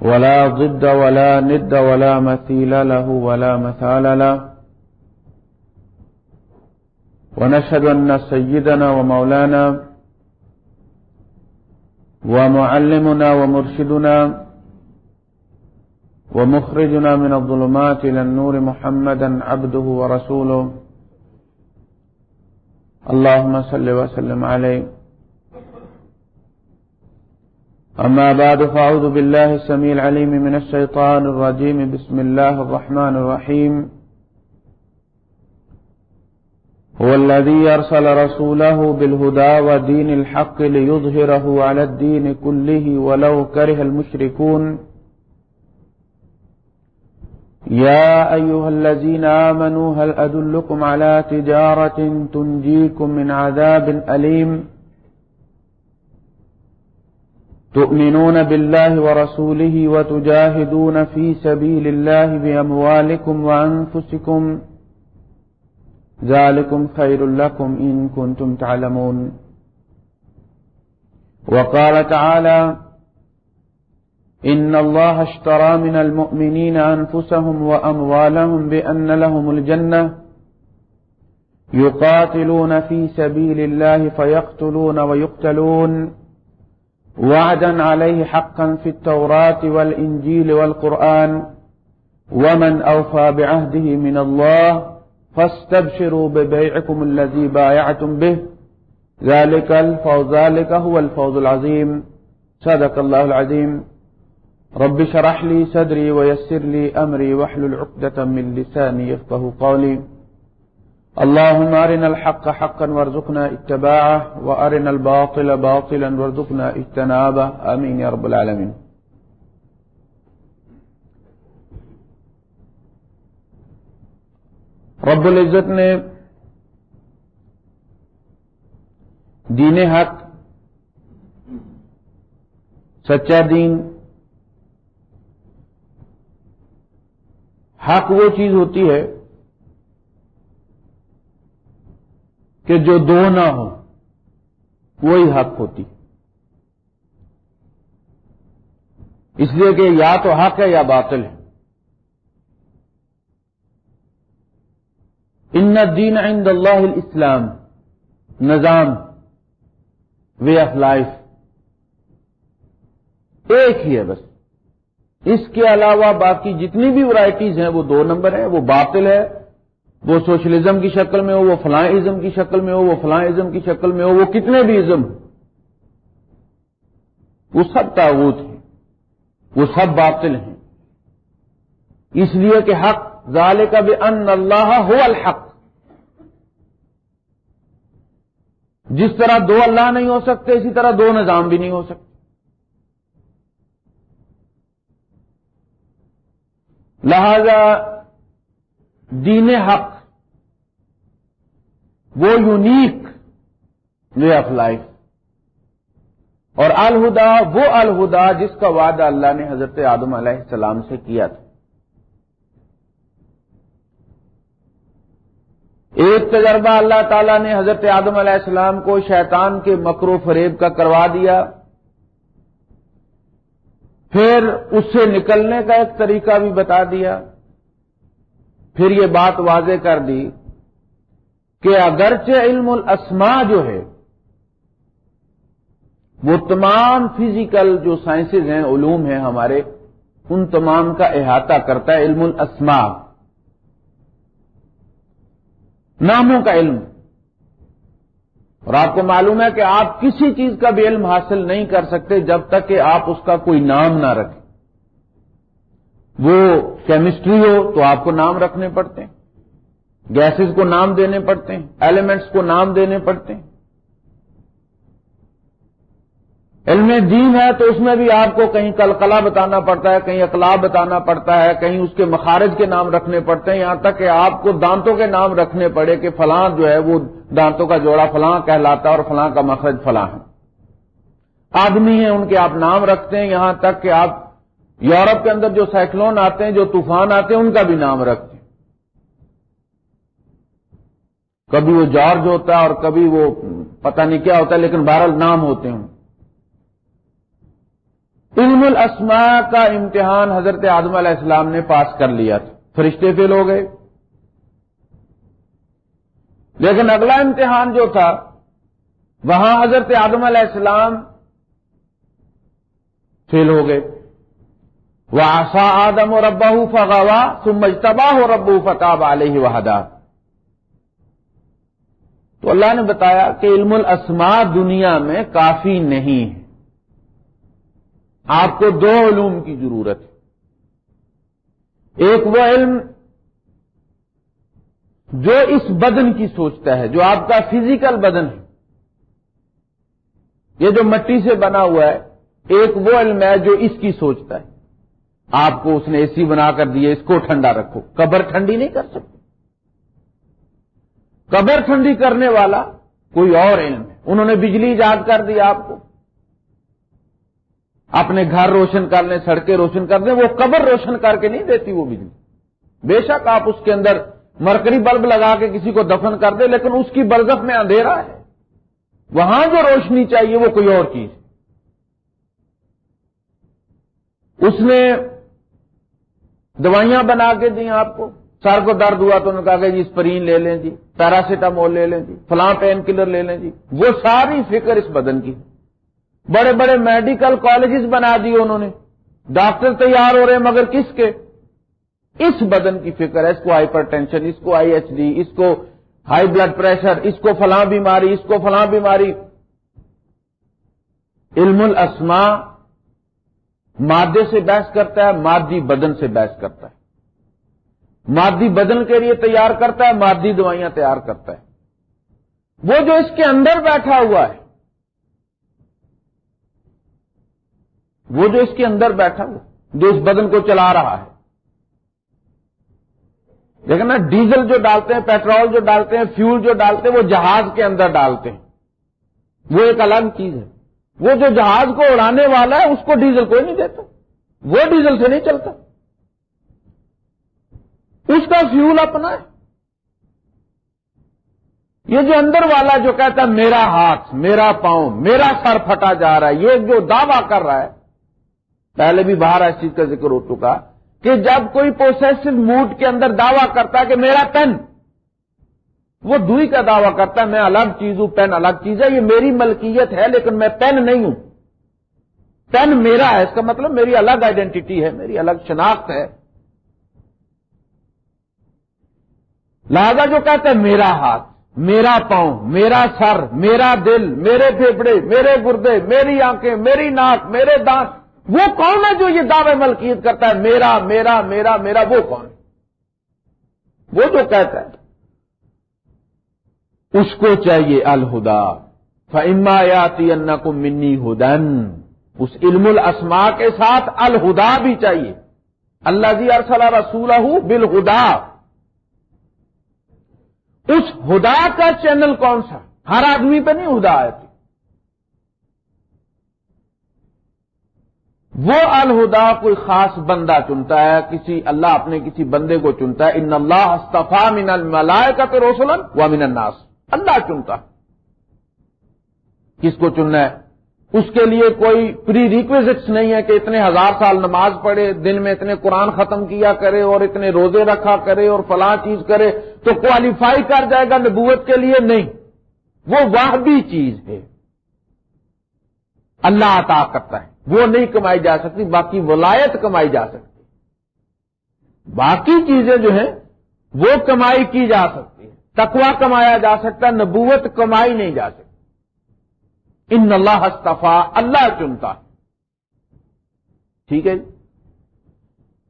ولا ضد ولا ند ولا مثيل له ولا مثال له. ونشهد أن سيدنا ومولانا ومعلمنا ومرشدنا ومخرجنا من الظلمات إلى النور محمدا عبده ورسوله. اللهم صل وسلم عليه. أما بعد، فأعوذ بالله السميع العليم من الشيطان الرجيم. بسم الله الرحمن الرحيم. هو الذي يرسل رسوله بالهدى ودين الحق ليظهره على الدين كله ولو كره المشركون. يا أيها الذين آمنوا، هل أدلكم على تجارة تنجيكم من عذاب أليم؟ تؤمنون بالله ورسوله وتجاهدون في سبيل الله بأموالكم وأنفسكم ذلكم خير لكم إن كنتم تعلمون. وقال تعالى إن الله اشترى من المؤمنين أنفسهم وأموالهم بأن لهم الجنة يقاتلون في سبيل الله فيقتلون ويقتلون وعدا عليه حقا في التوراة والإنجيل والقرآن ومن أوفى بعهده من الله فاستبشروا ببيعكم الذي بايعتم به. ذلك الفوز، ذلك هو الفوز العظيم. صدق الله العظيم. رب شرح لي صدري ويسر لي أمري واحلل عقدة من لساني يفقه قولي. اللهم أرنا الحق حقا وارزقنا اتباعه، وأرنا الباطل باطلا وارزقنا اجتنابه. آمين يا رب العالمين. رب العزت نے دین حق، سچا دین، حق وہ چیز ہوتی ہے کہ جو دو نہ ہو وہی حق ہوتی۔ اس لیے کہ یا تو حق ہے یا باطل ہے۔ ان دین عند اللہ الاسلام، نظام وے آف لائف ایک ہی ہے بس۔ اس کے علاوہ باقی جتنی بھی ورائٹیز ہیں، وہ دو نمبر ہیں، وہ باطل ہے۔ وہ سوشلزم کی شکل میں ہو، وہ فلاں ازم کی شکل میں ہو، وہ فلاں ازم کی شکل میں ہو، وہ کتنے بھی ازم وہ سب تعوت ہیں، وہ سب باطل ہیں۔ اس لیے کہ حق ظال کا بھی ان اللہ ہو الحق۔ جس طرح دو اللہ نہیں ہو سکتے، اسی طرح دو نظام بھی نہیں ہو سکتے۔ لہذا دین حق. وہ یونیک وے آف لائف اور الہدا، وہ الہدا جس کا وعدہ اللہ نے حضرت آدم علیہ السلام سے کیا تھا. ایک تجربہ اللہ تعالیٰ نے حضرت آدم علیہ السلام کو شیطان کے مکرو فریب کا کروا دیا. پھر اس سے نکلنے کا ایک طریقہ بھی بتا دیا. پھر یہ بات واضح کر دی کہ اگرچہ علم الاسماء جو ہے، وہ تمام فزیکل جو سائنسز ہیں، علوم ہیں ہمارے، ان تمام کا احاطہ کرتا ہے علم الاسماء۔ ناموں کا علم۔ اور آپ کو معلوم ہے کہ آپ کسی چیز کا بھی علم حاصل نہیں کر سکتے جب تک کہ آپ اس کا کوئی نام نہ رکھیں۔ وہ کیمسٹری ہو تو آپ کو نام رکھنے پڑتے ہیں۔ گیسز کو نام دینے پڑتے ہیں۔ ایلیمنٹس کو نام دینے پڑتے ہیں۔ علم دین ہے تو اس میں بھی آپ کو کہیں کلکلا بتانا پڑتا ہے، کہیں اقلاع بتانا پڑتا ہے، کہیں اس کے مخارج کے نام رکھنے پڑتے ہیں۔ یہاں تک کہ آپ کو دانتوں کے نام رکھنے پڑے کہ فلاں جو ہے وہ دانتوں کا جوڑا فلاں کہلاتا ہے اور فلاں کا مخرج فلاں ہے۔ آدمی ہیں، ان کے آپ نام رکھتے ہیں۔ یہاں تک کہ آپ یورپ کے اندر جو سائیکلون آتے ہیں، جو طوفان آتے ہیں، ان کا بھی نام رکھتے ہیں کبھی وہ جارج ہوتا ہے اور کبھی وہ پتہ نہیں کیا ہوتا ہے، لیکن بہرحال نام ہوتے ہیں۔ علم الاسماء کا امتحان حضرت آدم علیہ السلام نے پاس کر لیا تھا۔ فرشتے فیل ہو گئے۔ لیکن اگلا امتحان جو تھا، وہاں حضرت آدم علیہ السلام فیل ہو گئے۔ وہ آسا آدم اور ابا فغوا سمجھتبا ہو ربو فتاب علیہ وحدہ تو اللہ نے بتایا کہ علم الاسماء دنیا میں کافی نہیں ہے۔ آپ کو دو علوم کی ضرورت ہے۔ ایک وہ علم جو اس بدن کی سوچتا ہے، جو آپ کا فزیکل بدن ہے۔ یہ جو مٹی سے بنا ہوا ہے، ایک وہ علم ہے جو اس کی سوچتا ہے۔ آپ کو اس نے اے سی بنا کر دیے اس کو ٹھنڈا رکھو۔ قبر ٹھنڈی نہیں کر سکتے۔ قبر ٹھنڈی کرنے والا کوئی اور علم ہے۔ انہوں نے بجلی ایجاد کر دی آپ کو۔ اپنے گھر روشن کر لیں، سڑکیں روشن کر دیں، وہ قبر روشن کر کے نہیں دیتی وہ بجلی۔ بے شک آپ اس کے اندر مرکری بلب لگا کے کسی کو دفن کر دیں، لیکن اس کی برزخ میں اندھیرا ہے۔ وہاں جو روشنی چاہیے وہ کوئی اور چیز اس نے دوائیاں بنا کے دی آپ کو۔ سر کو درد ہوا تو انہوں نے کہا کہ جی اسپرین لے لیں جی پیراسیٹامول لے لیں جی فلاں پین کلر لے لیں جی۔ وہ ساری فکر اس بدن کی۔ بڑے بڑے میڈیکل کالجز بنا دیے انہوں نے۔ ڈاکٹر تیار ہو رہے ہیں، مگر کس کے؟ اس بدن کی فکر ہے، اس کو ہائپر ٹینشن اس کو آئی ایچ ڈی، اس کو ہائی بلڈ پریشر، اس کو فلاں بیماری، اس کو فلاں بیماری۔ علم الاسما مادے سے بحث کرتا ہے، مادی بدن سے بحث کرتا ہے۔ مادی بدن کے لیے تیار کرتا ہے، مادی دوائیاں تیار کرتا ہے۔ وہ جو اس کے اندر بیٹھا ہوا ہے، وہ جو اس کے اندر بیٹھا ہوا جو اس بدن کو چلا رہا ہے۔ لیکن نا، ڈیزل جو ڈالتے ہیں، پیٹرول جو ڈالتے ہیں، فیول جو ڈالتے ہیں، وہ جہاز کے اندر ڈالتے ہیں۔ وہ ایک الگ چیز ہے۔ وہ جو جہاز کو اڑانے والا ہے، اس کو ڈیزل کوئی نہیں دیتا۔ وہ ڈیزل سے نہیں چلتا۔ اس کا فیول اپنا ہے۔ یہ جو اندر والا جو کہتا ہے، میرا ہاتھ، میرا پاؤں، میرا سر پھٹا جا رہا ہے، یہ جو دعویٰ کر رہا ہے، پہلے بھی باہر اس چیز کا ذکر ہو چکا کہ جب کوئی پروسیسو موڈ کے اندر دعویٰ کرتا ہے کہ میرا پین وہ دوئی کا دعویٰ کرتا ہے، میں الگ چیز ہوں، پین الگ چیز ہے، یہ میری ملکیت ہے، لیکن میں پین نہیں ہوں۔ پین میرا ہے، اس کا مطلب میری الگ آئیڈینٹی ہے، میری الگ شناخت ہے۔ لہذا جو کہتے ہیں میرا ہاتھ، میرا پاؤں، میرا سر، میرا دل، میرے پھیپڑے میرے گردے، میری آنکھیں، میری ناک، میرے دانت، وہ کون ہے جو یہ دعوے ملکیت کرتا ہے؟ میرا میرا میرا میرا، وہ کون ہے؟ وہ جو کہتا ہے۔ اس کو چاہیے الہدا فما یاتی ان کو منی ہدن اس علم الاسما کے ساتھ الہدا بھی چاہیے۔ اللہ جی ارسلہ رسول بالہدا۔ اس ہدا کا چینل کون سا؟ ہر آدمی پہ نہیں ہدا آتی وہ الہدا کوئی خاص بندہ چنتا ہے، کسی اللہ اپنے کسی بندے کو چنتا ہے، ان اللہ استفا من الملائے کا تو و امین الناس۔ اللہ چنتا کس کو چننا ہے؟ اس کے لیے کوئی پری ریکویزٹس نہیں ہے کہ اتنے ہزار سال نماز پڑھے، دن میں اتنے قرآن ختم کیا کرے اور اتنے روزے رکھا کرے اور فلاں چیز کرے تو کوالیفائی کر جائے گا نبوت کے لیے؟ نہیں۔ وہ وہ بھی چیز ہے۔ اللہ عطا کرتا ہے۔ وہ نہیں کمائی جا سکتی، باقی ولایت کمائی جا سکتی۔ باقی چیزیں جو ہیں، وہ کمائی کی جا سکتی۔ ہے تکوا کمایا جا سکتا، نبوت کمائی نہیں جا سکتی۔ ان اللہ استفا، اللہ چنتا۔ ٹھیک ہے جی؟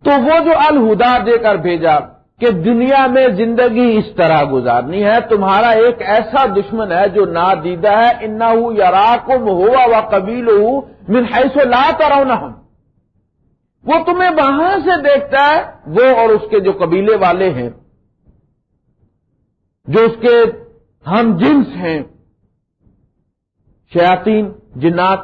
تو وہ جو الہدا دے کر بھیجا کہ دنیا میں زندگی اس طرح گزارنی ہے، تمہارا ایک ایسا دشمن ہے جو نادیدہ ہے انا ہوں یا ہوا و قبیل ہوں من حیث لا کرو نہ ہم وہ تمہیں وہاں سے دیکھتا ہے، وہ اور اس کے جو قبیلے والے ہیں۔ جو اس کے ہم جنس ہیں شیاتین جنات،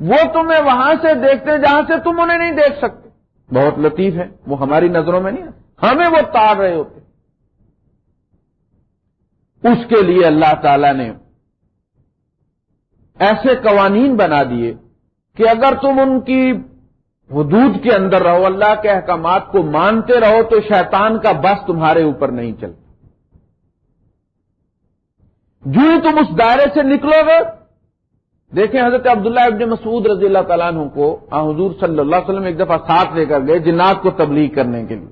وہ تمہیں وہاں سے دیکھتے جہاں سے تم انہیں نہیں دیکھ سکتے۔ بہت لطیف ہے وہ ہماری نظروں میں نہیں ہمیں وہ تاڑ رہے ہوتے اس کے لیے اللہ تعالی نے ایسے قوانین بنا دیے کہ اگر تم ان کی حدود کے اندر رہو، اللہ کے احکامات کو مانتے رہو تو شیطان کا بس تمہارے اوپر نہیں چلتا۔ جو ہی تم اس دائرے سے نکلو گے؟ دیکھیں حضرت عبداللہ ابن مسعود رضی اللہ تعالیٰ عنہ کو حضور صلی اللہ علیہ وسلم ایک دفعہ ساتھ لے کر گئے جنات کو تبلیغ کرنے کے لیے۔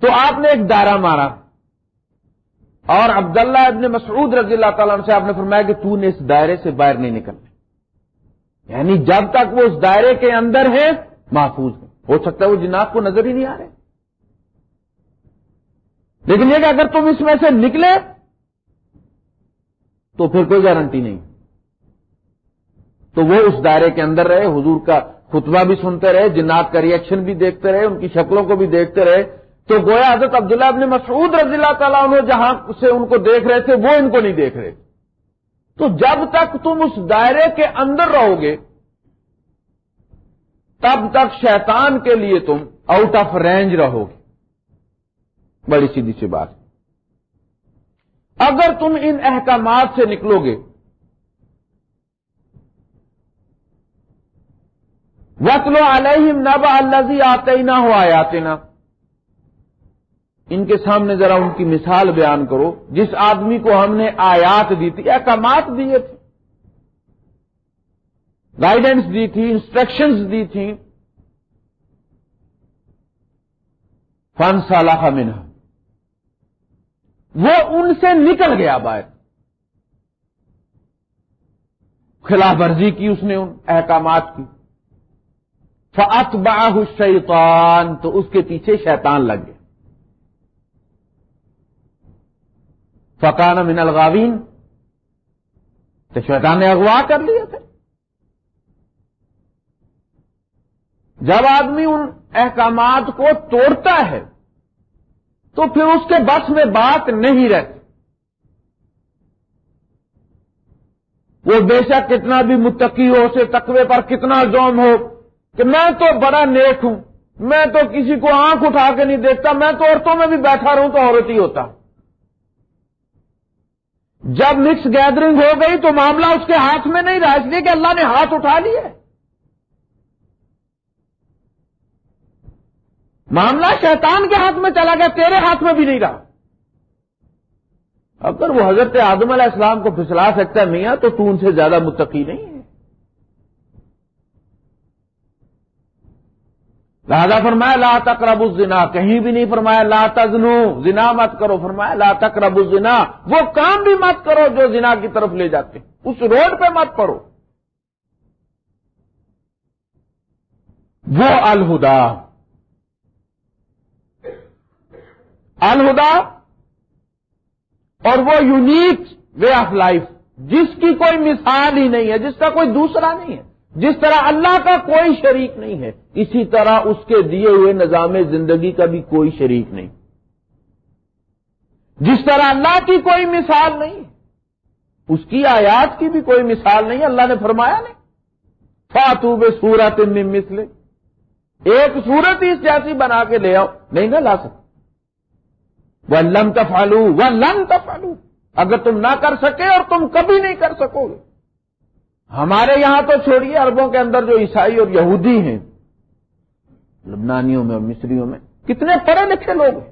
تو آپ نے ایک دائرہ مارا۔ اور عبداللہ ابن مسعود رضی اللہ تعالیٰ عنہ سے آپ نے فرمایا کہ تو نے اس دائرے سے باہر نہیں نکلنا۔ یعنی جب تک وہ اس دائرے کے اندر ہے، محفوظ ہے۔ ہو سکتا ہے وہ جنات کو نظر ہی نہیں آ رہے۔ لیکن یہ کہ اگر تم اس میں سے نکلے تو پھر کوئی گارنٹی نہیں۔ تو وہ اس دائرے کے اندر رہے، حضور کا خطبہ بھی سنتے رہے، جنات کا ریئیکشن بھی دیکھتے رہے، ان کی شکلوں کو بھی دیکھتے رہے۔ تو گویا حضرت عبداللہ ابن مسعود رضی اللہ تعالیٰ عنہ جہاں سے ان کو دیکھ رہے تھے، وہ ان کو نہیں دیکھ رہے۔ تو جب تک تم اس دائرے کے اندر رہو گے، تب تک شیطان کے لیے تم آؤٹ آف رینج رہو گے۔ بڑی سیدھی سی بات۔ اگر تم ان احکامات سے نکلو گے وکلو علیہم نب الزی آتے نہ ہو آتے نہ ان کے سامنے ذرا ان کی مثال بیان کرو۔ جس آدمی کو ہم نے آیات دی تھی، احکامات دیے تھے۔ گائیڈنس دی تھی انسٹرکشنز دی تھی۔ فن سالہ منہ وہ ان سے نکل گیا باہر۔ خلاف ورزی کی اس نے ان احکامات کی۔ فت باہ شیطان تو اس کے پیچھے شیطان لگ گیا۔ فقان من الغاوین تو شیطان نے اغوا کر لیا تھے جب آدمی ان احکامات کو توڑتا ہے تو پھر اس کے بس میں بات نہیں رہتی۔ وہ بے شک کتنا بھی متقی ہو، اسے تقوی پر کتنا زوم ہو کہ میں تو بڑا نیک ہوں۔ میں تو کسی کو آنکھ اٹھا کے نہیں دیکھتا، میں تو عورتوں میں بھی بیٹھا رہوں تو عورت ہی ہوتا۔ جب مکس گیدرنگ ہو گئی تو معاملہ اس کے ہاتھ میں نہیں رہا، اس لیے کہ اللہ نے ہاتھ اٹھا لیے۔ معاملہ شیطان کے ہاتھ میں چلا گیا، تیرے ہاتھ میں بھی نہیں رہا۔ اگر وہ حضرت آدم علیہ السلام کو پھسلا سکتا ہے میاں، تو تو ان سے زیادہ متقی نہیں ہے۔ لہذا فرمایا، لا تقرب الزنا، کہیں بھی نہیں فرمایا، لا تزنو، زنا مت کرو، فرمایا، لا تقرب الزنا، وہ کام بھی مت کرو جو زنا کی طرف لے جاتے اس روڈ پہ مت پڑو۔ وہ الہدا۔ الہدا اور وہ یونیک وے آف لائف جس کی کوئی مثال ہی نہیں ہے، جس کا کوئی دوسرا نہیں ہے۔ جس طرح اللہ کا کوئی شریک نہیں ہے، اسی طرح اس کے دیے ہوئے نظام زندگی کا بھی کوئی شریک نہیں۔ جس طرح اللہ کی کوئی مثال نہیں اس کی آیات کی بھی کوئی مثال نہیں اللہ نے فرمایا نہیں۔ فاتو بے سورت مسلے ایک سورت ہی اس جیسی بنا کے لے آؤ، نہیں نہ لا سکتے۔ وہ لم تفالو وہ لم تفالو اگر تم نہ کر سکے اور تم کبھی نہیں کر سکو گے۔ ہمارے یہاں تو چھوڑیے، عربوں کے اندر جو عیسائی اور یہودی ہیں، لبنانیوں میں اور مصریوں میں، کتنے پڑھے لکھے لوگ ہیں۔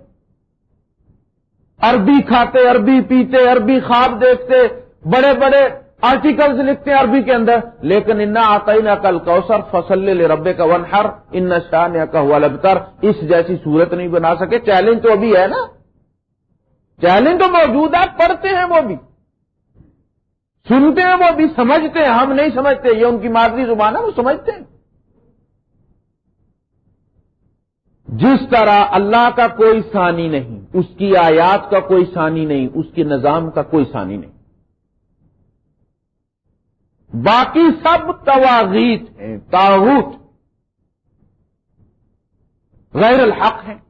عربی کھاتے، عربی پیتے، عربی خواب دیکھتے، بڑے بڑے آرٹیکلز لکھتے ہیں عربی کے اندر۔ لیکن انا آتا ہی نہ کل کوسر فصل لے ربے کا ون ہر ان شاہ نے کا ہوا لبتر اس جیسی صورت نہیں بنا سکے۔ چیلنج تو ابھی ہے نا۔ چیلنج تو موجود ہے، پڑھتے ہیں وہ بھی۔ سنتے ہیں وہ بھی، سمجھتے ہیں۔ ہم نہیں سمجھتے، یہ ان کی مادری زبان ہے، وہ سمجھتے ہیں۔ جس طرح اللہ کا کوئی ثانی نہیں، اس کی آیات کا کوئی ثانی نہیں، اس کے نظام کا کوئی ثانی نہیں۔ باقی سب تواغیت ہیں، تاغوت۔ غیر الحق ہیں۔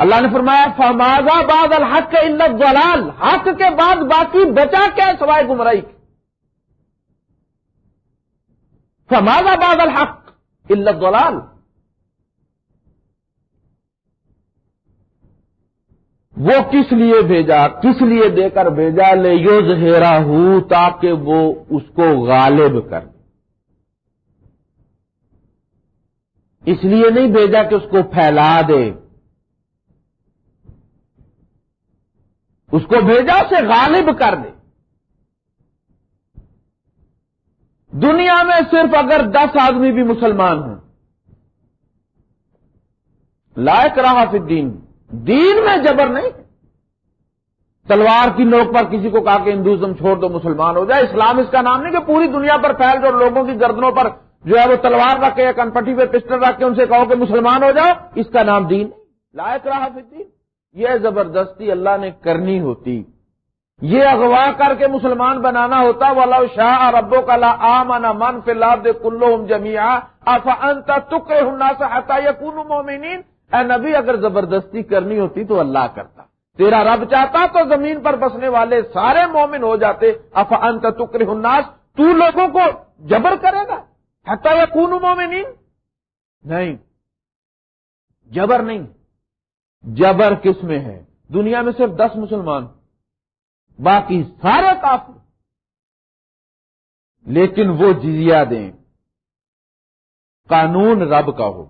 اللہ نے فرمایا فمازا بعد الحق کے دلال حق کے بعد باقی بچا کیا سوائے گمرائی فمازا بعد الحق دلال وہ کس لیے بھیجا؟ کس لیے دے کر بھیجا؟ لے یو زہرا ہوں تاکہ وہ اس کو غالب کر اس لیے نہیں بھیجا کہ اس کو پھیلا دے۔ اس کو بھیجا اسے غالب کر دے۔ دنیا میں صرف اگر دس آدمی بھی مسلمان ہوں لائق رہا پھر دین دین میں جبر نہیں۔ تلوار کی نوک پر کسی کو کہا کہ ہندوزم چھوڑ دو، مسلمان ہو جائے۔ اسلام اس کا نام نہیں کہ پوری دنیا پر پھیل جو لوگوں کی گردنوں پر جو ہے وہ تلوار رکھ کے یا کنپٹی پہ پسٹل رکھ کے ان سے کہو کہ مسلمان ہو جاؤ، اس کا نام دین۔ لائق رہا پھر دین یہ زبردستی اللہ نے کرنی ہوتی۔ یہ اغوا کر کے مسلمان بنانا ہوتا۔ وہ اللہ شاہ اور ابو کا لا آمن من فی اللہ کلو جمیا انت تک ہننا سے ہتا یا مومنین اے نبی، اگر زبردستی کرنی ہوتی تو اللہ کرتا۔ تیرا رب چاہتا تو زمین پر بسنے والے سارے مومن ہو جاتے۔ اف انت تکر ہناس تو لوگوں کو جبر کرے گا۔ ہتا یا کون مومنین نہیں۔ جبر نہیں۔ جبر کس میں ہے؟ دنیا میں صرف دس مسلمان باقی سارے کافی لیکن وہ جزیہ دیں۔ قانون رب کا ہو۔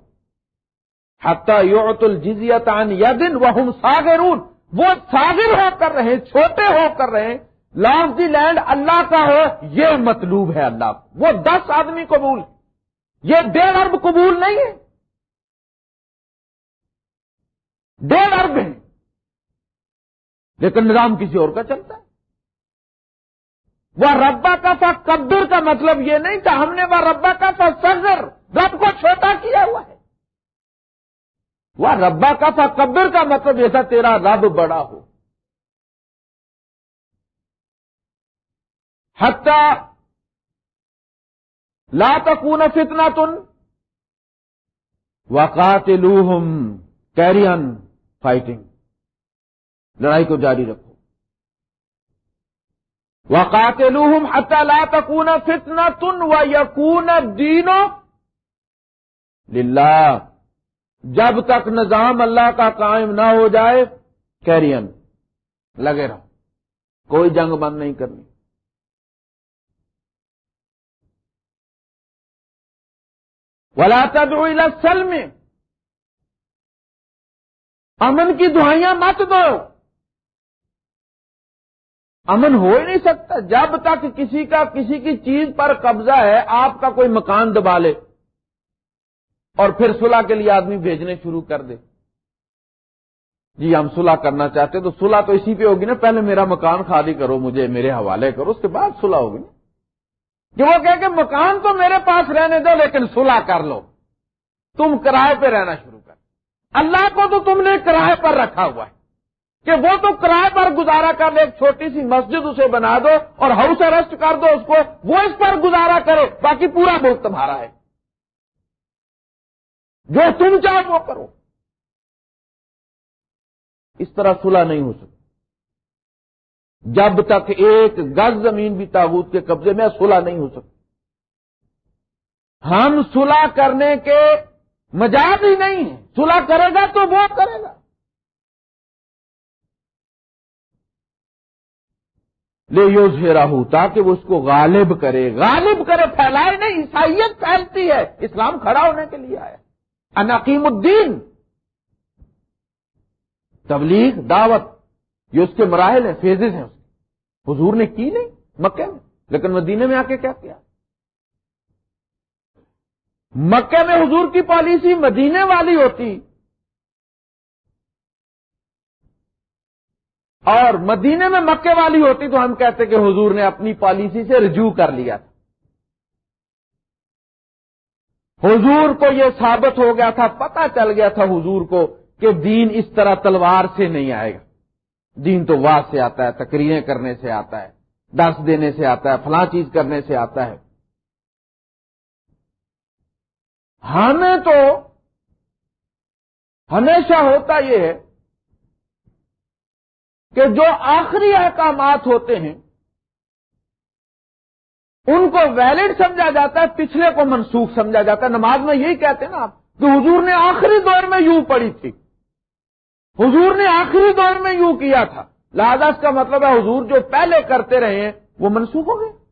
حتیٰ یوت الجزیت عن یا دن وہ ساگرون وہ ساگر ہو کر رہے، چھوٹے ہو کر رہے۔ لانگ دی لینڈ اللہ کا ہو یہ مطلوب ہے اللہ۔ کو وہ دس آدمی قبول۔ یہ ڈیڑھ ارب قبول نہیں ہے۔ ڈیڑھ ارب ہے لیکن نظام کسی اور کا چلتا ہے۔ وہ ربا کا تھا کبر کا مطلب یہ نہیں تھا۔ ہم نے وہ ربا کا تھا سزر رب کو چھوٹا کیا ہوا ہے۔ وہ ربا کا تھا کبر کا مطلب یہ تھا، تیرا رب بڑا ہو۔ حتہ لا تکون فتنا تن وقات لوہم فائٹنگ لڑائی کو جاری رکھو۔ وقات لوہم حتہ لا تکون فتنا تن و یقون دینو للہ جب تک نظام اللہ کا قائم نہ ہو جائے، کیرین لگے رہو۔ کوئی جنگ بند نہیں کرنی۔ ولا تدعو الى السلم امن کی دعائیاں مت دو۔ امن ہو ہی نہیں سکتا۔ جب تک کسی کا کسی کی چیز پر قبضہ ہے، آپ کا کوئی مکان دبا لے۔ اور پھر صلح کے لیے آدمی بھیجنے شروع کر دے۔ جی ہم صلح کرنا چاہتے تو صلح تو اسی پہ ہوگی نا۔ پہلے میرا مکان خالی کرو مجھے، میرے حوالے کرو، اس کے بعد صلح ہوگی نا۔ کہ وہ کہہ کہ مکان تو میرے پاس رہنے دو، لیکن صلح کر لو۔ تم کرائے پہ رہنا شروع۔ اللہ کو تو تم نے کرائے پر رکھا ہوا ہے کہ وہ تو کرائے پر گزارا کر ایک چھوٹی سی مسجد اسے بنا دو اور ہاؤس ارسٹ کر دو اس کو، وہ اس پر گزارا کرے، باقی پورا ملک تمہارا ہے۔ جو تم چاہو وہ کرو۔ اس طرح صلح نہیں ہو سکتی جب تک ایک گز زمین بھی تابوت کے قبضے میں صلح نہیں ہو سکتی ہم صلح کرنے کے مجاز ہی نہیں صلح کرے گا تو وہ کرے گا۔ لے یوز ہو تاکہ وہ اس کو غالب کرے۔ غالب کرے، پھیلائے نہیں، عیسائیت پھیلتی ہے۔ اسلام کھڑا ہونے کے لیے آیا۔ انعقیم الدین۔ تبلیغ، دعوت، یہ اس کے مراحل ہیں، فیزز ہیں اس کے۔ حضور نے کی نہیں؟ مکے میں۔ لیکن مدینے میں آ کے کیا کیا؟ مکے میں حضور کی پالیسی مدینے والی ہوتی اور مدینے میں مکے والی ہوتی تو ہم کہتے کہ حضور نے اپنی پالیسی سے رجوع کر لیا تھا۔ حضور کو یہ ثابت ہو گیا تھا پتا چل گیا تھا حضور کو کہ دین اس طرح تلوار سے نہیں آئے گا۔ دین تو واہ سے آتا ہے، تقریریں کرنے سے آتا ہے، درس دینے سے آتا ہے، فلاں چیز کرنے سے آتا ہے۔ ہمیں تو ہمیشہ ہوتا یہ ہے کہ جو آخری احکامات ہوتے ہیں، ان کو ویلڈ سمجھا جاتا ہے، پچھلے کو منسوخ سمجھا جاتا ہے۔ نماز میں یہی کہتے ہیں نا آپ کہ حضور نے آخری دور میں یوں پڑی تھی۔ حضور نے آخری دور میں یوں کیا تھا۔ لہذا اس کا مطلب ہے حضور جو پہلے کرتے رہے ہیں، وہ منسوخ ہو گئے۔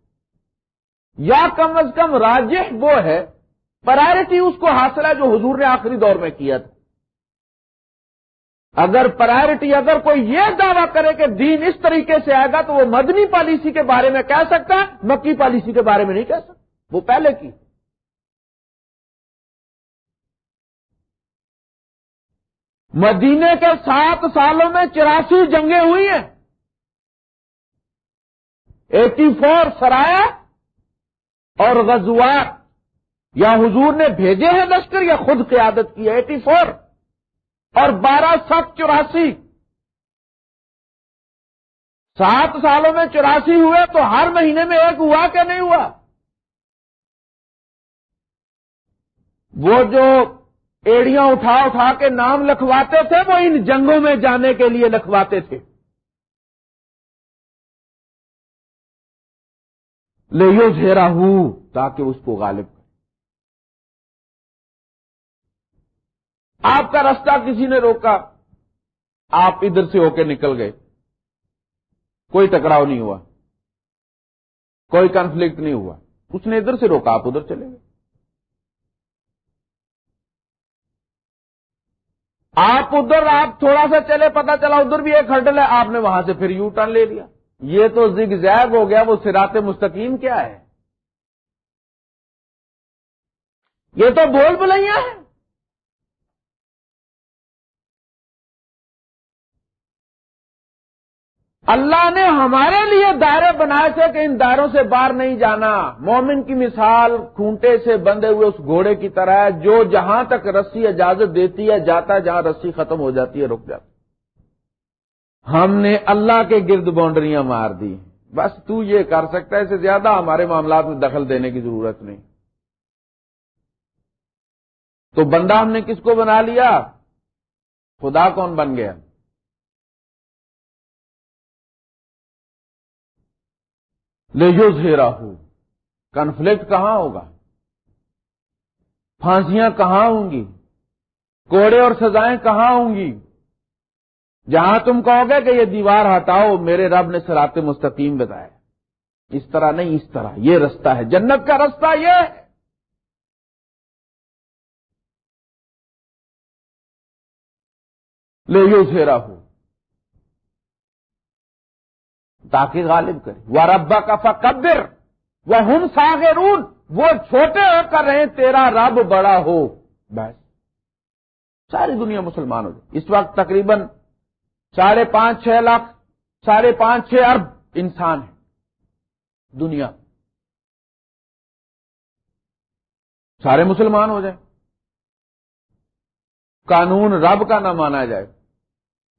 یا کم از کم راجح وہ ہے پرائرٹی اس کو حاصل ہے جو حضور نے آخری دور میں کیا تھا۔ اگر پرائرٹی اگر کوئی یہ دعویٰ کرے کہ دین اس طریقے سے آئے گا تو وہ مدنی پالیسی کے بارے میں کہہ سکتا ہے، مکی پالیسی کے بارے میں نہیں کہہ سکتا۔ وہ پہلے کی۔ مدینے کے سات سالوں میں چوراسی جنگیں ہوئی ہیں۔ ایٹی فور سرایا اور غزوات۔ یا حضور نے بھیجے ہیں لشکر یا خود قیادت کی ایٹی فور اور بارہ سات چوراسی۔ سات سالوں میں چوراسی ہوئے تو ہر مہینے میں ایک ہوا کہ نہیں ہوا؟ وہ جو ایڑیاں اٹھا اٹھا کے نام لکھواتے تھے، وہ ان جنگوں میں جانے کے لیے لکھواتے تھے۔ لے زیرا ہوں تاکہ اس کو غالب آپ کا رستہ کسی نے روکا؟ آپ ادھر سے ہو کے نکل گئے۔ کوئی ٹکراؤ نہیں ہوا۔ کوئی کنفلکٹ نہیں ہوا۔ اس نے ادھر سے روکا، آپ ادھر چلے گئے۔ آپ ادھر، آپ تھوڑا سا چلے پتا چلا ادھر بھی ایک ہرڈل ہے، آپ نے وہاں سے پھر یو ٹرن لے لیا۔ یہ تو زگ زیگ ہو گیا، وہ سرات مستقیم کیا ہے؟ یہ تو بول بلائیاں ہیں۔ اللہ نے ہمارے لیے دائرے بنائے تھے کہ ان دائروں سے باہر نہیں جانا۔ مومن کی مثال کھونٹے سے بندے ہوئے اس گھوڑے کی طرح ہے، جو جہاں تک رسی اجازت دیتی ہے، جاتا ہے جہاں رسی ختم ہو جاتی ہے، رک جاتی ہم نے اللہ کے گرد باؤنڈریاں مار دی۔ بس تو یہ کر سکتا ہے اسے زیادہ ہمارے معاملات میں دخل دینے کی ضرورت نہیں۔ تو بندہ ہم نے کس کو بنا لیا؟ خدا کون بن گیا؟ لے زیرا ہو کنفلکٹ کہاں ہوگا؟ پھانسیاں کہاں ہوں گی؟ کوڑے اور سزائیں کہاں ہوں گی؟ جہاں تم کہو گے کہ یہ دیوار ہٹاؤ، میرے رب نے سرات مستقیم بتایا۔ اس طرح نہیں، اس طرح۔ یہ رستہ ہے۔ جنت کا رستہ یہ ہے۔ لے یو سیرا ہو تاکہ غالب کرے۔ وہ ربا کا فکبر وہ ہم ساگرون وہ چھوٹے ہو کر رہے تیرا رب بڑا ہو۔ بس۔ ساری دنیا مسلمان ہو جائے۔ اس وقت تقریباً ساڑھے پانچ، چھ لاکھ، ساڑھے پانچ، چھ ارب انسان ہیں۔ دنیا۔ سارے مسلمان ہو جائیں قانون رب کا نہ مانا جائے۔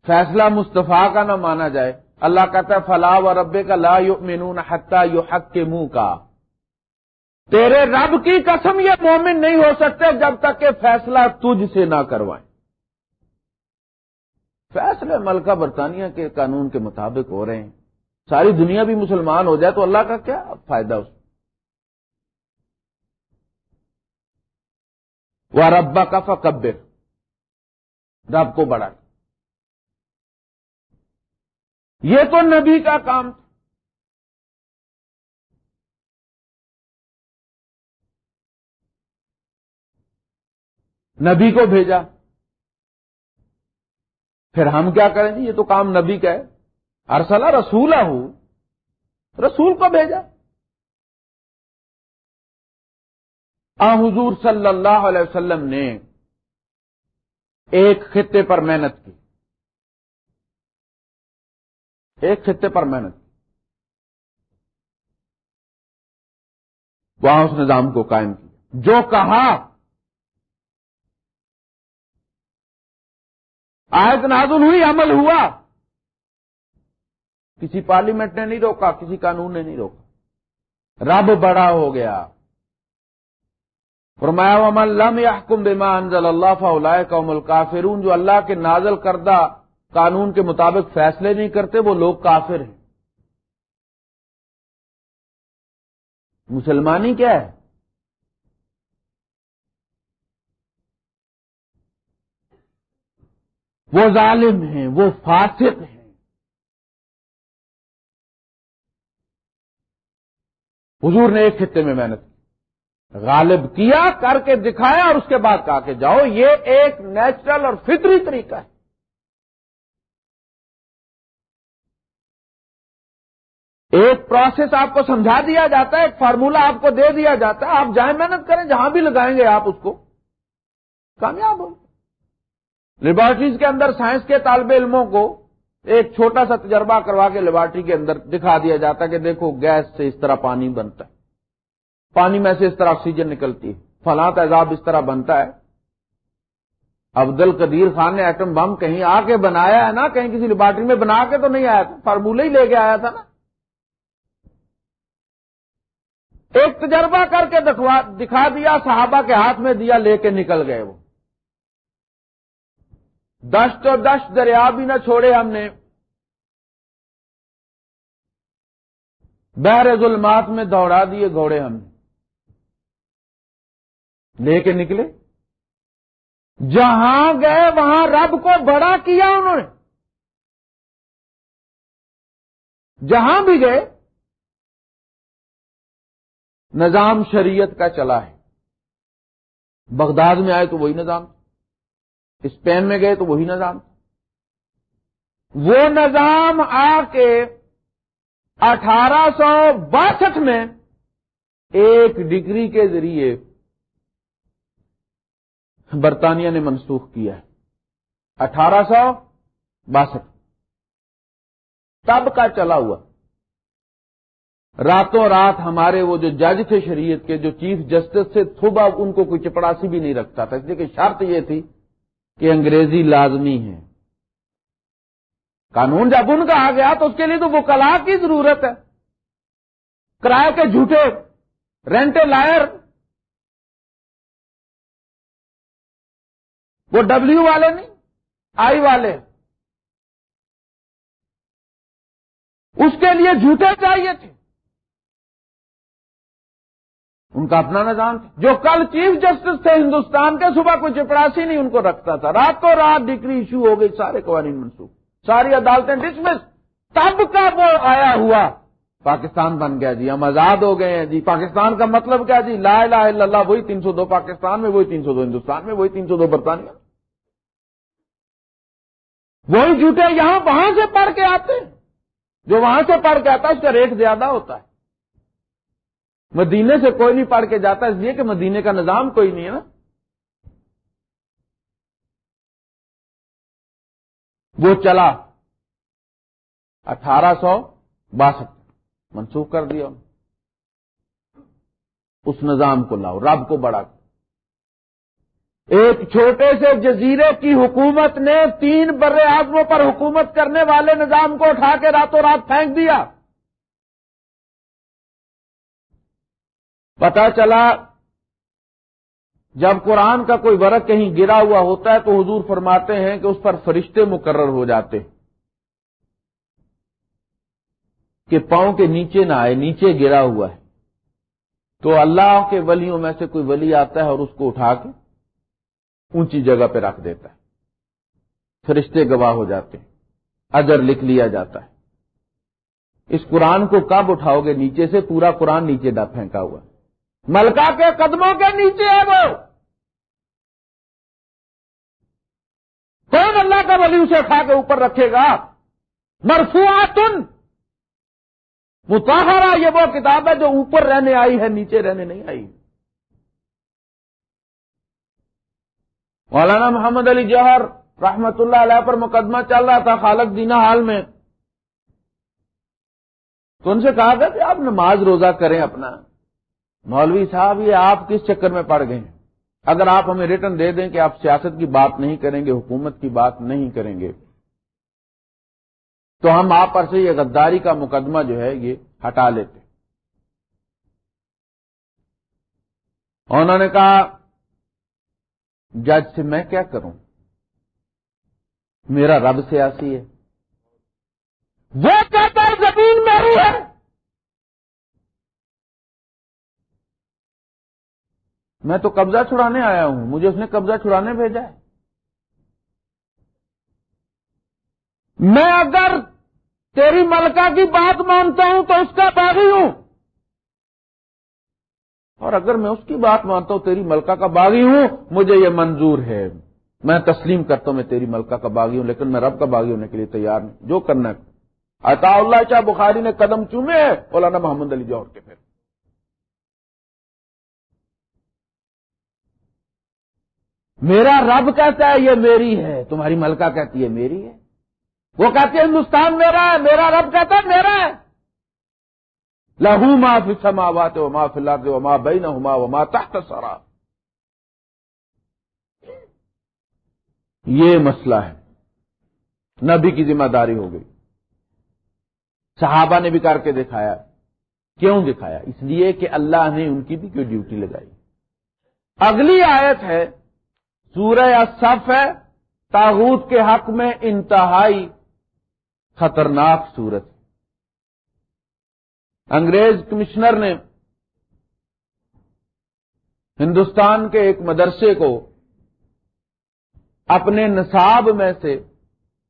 فیصلہ مصطفیٰ کا نہ مانا جائے۔ اللہ کہتا ہے فلاح و ربے کا لا یؤمنون حتی یو حق کے منہ کا تیرے رب کی قسم یہ مومن نہیں ہو سکتے جب تک کہ فیصلہ تجھ سے نہ کروائیں۔ فیصلے ملکہ برطانیہ کے قانون کے مطابق ہو رہے ہیں۔ ساری دنیا بھی مسلمان ہو جائے تو اللہ کا کیا فائدہ اس وہ ربا کا فکبر رب کو بڑھا یہ تو نبی کا کام تھا۔ نبی کو بھیجا۔ پھر ہم کیا کریں گے یہ تو کام نبی کا ہے۔ ارسلہ رسولہ ہوں رسول کو بھیجا۔ آ، حضور صلی اللہ علیہ وسلم نے ایک خطے پر محنت کی۔ ایک خطے پر محنت وہاں اس نظام کو قائم کیا۔ جو کہا۔ آیت نازل ہوئی، عمل ہوا۔ کسی پارلیمنٹ نے نہیں روکا، کسی قانون نے نہیں روکا۔ رب بڑا ہو گیا۔ فرمایا، ومن لم يحكم بما انزل اللہ فاولئک هم الكافرون، جو اللہ کے نازل کردہ قانون کے مطابق فیصلے نہیں کرتے، وہ لوگ کافر ہیں۔ مسلمانی کیا ہے؟ وہ ظالم ہیں، وہ فاسق ہیں۔ حضور نے ایک خطے میں محنت کی، غالب کیا، کر کے دکھایا اور اس کے بعد کہا کہ جاؤ، یہ ایک نیچرل اور فطری طریقہ ہے۔ ایک پروسیس آپ کو سمجھا دیا جاتا ہے، ایک فارمولا آپ کو دے دیا جاتا ہے۔ آپ جائیں محنت کریں، جہاں بھی لگائیں گے آپ اس کو کامیاب ہو لیبارٹریز کے اندر سائنس کے طالب علموں کو ایک چھوٹا سا تجربہ کروا کے لیبارٹری کے اندر دکھا دیا جاتا ہے کہ دیکھو گیس سے اس طرح پانی بنتا ہے۔ پانی میں سے اس طرح آکسیجن نکلتی ہے۔ فلاں تیزاب اس طرح بنتا ہے۔ عبد القدیر خان نے ایٹم بم کہیں آ کے بنایا ہے نا؟ کہیں کسی لیبارٹری میں بنا کے تو نہیں آیا تھا۔ فارمولہ ہی لے کے آیا تھا نا۔ ایک تجربہ کر کے دکھا دیا، صحابہ کے ہاتھ میں دیا، لے کے نکل گئے وہ۔ دشت اور دشت، دریا بھی نہ چھوڑے ہم نے۔ بحر ظلمات میں دوڑا دیے گھوڑے ہم نے۔ لے کے نکلے۔ جہاں گئے، وہاں رب کو بڑا کیا انہوں نے۔ جہاں بھی گئے نظام شریعت کا چلا ہے۔ بغداد میں آئے تو وہی نظام، اسپین میں گئے تو وہی نظام۔ وہ نظام آ کے اٹھارہ سو باسٹھ میں ایک ڈگری کے ذریعے برطانیہ نے منسوخ کیا ہے۔ اٹھارہ سو باسٹھ، تب کا چلا ہوا۔ راتوں رات ہمارے وہ جو جج تھے شریعت کے، جو چیف جسٹس تھے تھوبا ان کو کوئی چپڑاسی بھی نہیں رکھتا تھا۔ اس لیے کہ شرط یہ تھی کہ انگریزی لازمی ہے۔ قانون جب ان کا آ گیا تو اس کے لیے تو وہ کلا کی ضرورت ہے۔ کرائے کے جھوٹے، رینٹ لائر۔ وہ ڈبلو والے نہیں، آئی والے۔ اس کے لیے جھوٹے چاہیے تھے۔ ان کا اپنا نظام تھا۔ جو کل چیف جسٹس تھے ہندوستان کے، صبح کوئی چپڑاسی نہیں ان کو رکھتا تھا۔ راتوں رات ڈگری ایشو ہو گئی، سارے قوانین منسوخ۔ ساری عدالتیں ڈسمس تب کا وہ آیا ہوا۔ پاکستان بن گیا جی ہم آزاد ہو گئے ہیں جی۔ پاکستان کا مطلب کیا جی؟ لا الہ الا اللہ، وہی تین سو دو پاکستان میں، وہی تین سو دو ہندوستان میں، وہی تین سو دو برطانیہ۔ وہی جھوٹے یہاں وہاں سے پڑھ کے آتے۔ جو وہاں سے پڑھ کے آتا ہے، اس کا ریٹ زیادہ ہوتا ہے۔ مدینے سے کوئی نہیں پڑھ کے جاتا، اس لیے کہ مدینے کا نظام کوئی نہیں ہے نا۔ وہ چلا۔ اٹھارہ سو باسٹھ۔ منسوخ کر دیا۔ اس نظام کو لاؤ، رب کو بڑا ایک چھوٹے سے جزیرے کی حکومت نے تین بر اعظموں پر حکومت کرنے والے نظام کو اٹھا کے راتوں رات پھینک دیا۔ پتا چلا جب قرآن کا کوئی ورق کہیں گرا ہوا ہوتا ہے تو حضور فرماتے ہیں کہ اس پر فرشتے مقرر ہو جاتے کہ پاؤں کے نیچے نہ آئے، نیچے گرا ہوا ہے۔ تو اللہ کے ولیوں میں سے کوئی ولی آتا ہے اور اس کو اٹھا کے اونچی جگہ پہ رکھ دیتا ہے۔ فرشتے گواہ ہو جاتے ہیں، اجر لکھ لیا جاتا ہے۔ اس قرآن کو کب اٹھاؤ گے؟ نیچے سے پورا قرآن نیچے ڈا پھینکا ہوا ملکہ کے قدموں کے نیچے ہے وہ۔ کون اللہ کا ولی اسے اٹھا کے اوپر رکھے گا؟ مرفوعاتن۔ متاحرہ یہ وہ کتاب ہے جو اوپر رہنے آئی ہے، نیچے رہنے نہیں آئی۔ مولانا محمد علی جوہر رحمت اللہ علیہ پر مقدمہ چل رہا تھا خالق دینا حال میں۔ تو ان سے کہا گیا کہ آپ نماز روزہ کریں اپنا۔ مولوی صاحب، یہ آپ کس چکر میں پڑ گئے ہیں؟ اگر آپ ہمیں ریٹرن دے دیں کہ آپ سیاست کی بات نہیں کریں گے، حکومت کی بات نہیں کریں گے، تو ہم آپ پر سے یہ غداری کا مقدمہ جو ہے، یہ ہٹا لیتے۔ انہوں نے کہا، جج سے میں کیا کروں؟ میرا رب سیاسی ہے۔ وہ کہتا ہے، زمین میری ہے۔ میں تو قبضہ چھڑانے آیا ہوں، مجھے اس نے قبضہ چھڑانے بھیجا ہے۔ میں اگر تیری ملکہ کی بات مانتا ہوں تو اس کا باغی ہوں۔ اور اگر میں اس کی بات مانتا ہوں، تیری ملکہ کا باغی ہوں، مجھے یہ منظور ہے۔ میں تسلیم کرتا ہوں میں تیری ملکہ کا باغی ہوں، لیکن میں رب کا باغی ہونے کے لیے تیار نہیں۔ جو کرنا عطا اللہ شاہ بخاری نے قدم چومے مولانا محمد علی جوہر کے پھر میرا رب کہتا ہے یہ میری ہے تمہاری ملکہ کہتی ہے میری ہے وہ کہتے ہیں ہندوستان میرا ہے، میرا رب کہتا ہے میرا ہے۔ لہو ما فی سماوات و ما فی الارض و ما بینہما و ما تحت سرا یہ مسئلہ ہے۔ نبی کی ذمہ داری ہو گئی۔ صحابہ نے بھی کر کے دکھایا۔ کیوں دکھایا؟ اس لیے کہ اللہ نے ان کی بھی کوئی ڈیوٹی لگائی۔ اگلی آیت ہے۔ سورہ صف ہے، تاغوت کے حق میں انتہائی خطرناک صورت۔ انگریز کمشنر نے ہندوستان کے ایک مدرسے کو اپنے نصاب میں سے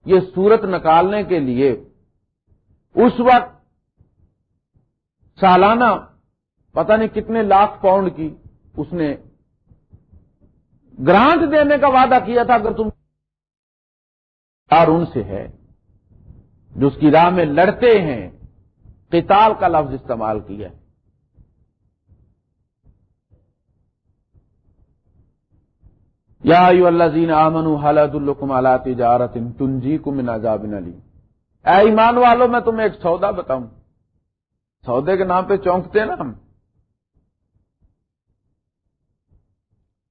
یہ صورت نکالنے کے لیے اس وقت سالانہ پتہ نہیں کتنے لاکھ پاؤنڈ کی اس نے گرانٹ دینے کا وعدہ کیا تھا اگر تم اور ان سے ہے، جو اس کی راہ میں لڑتے ہیں، قتال کا لفظ استعمال کیا یا اللہ زین امن حالت الکم اللہ تجارت تنجی کم نازاب علی اے ایمان والوں میں تمہیں ایک سودا بتاؤں۔ سودے کے نام پہ چونکتے نا ہم۔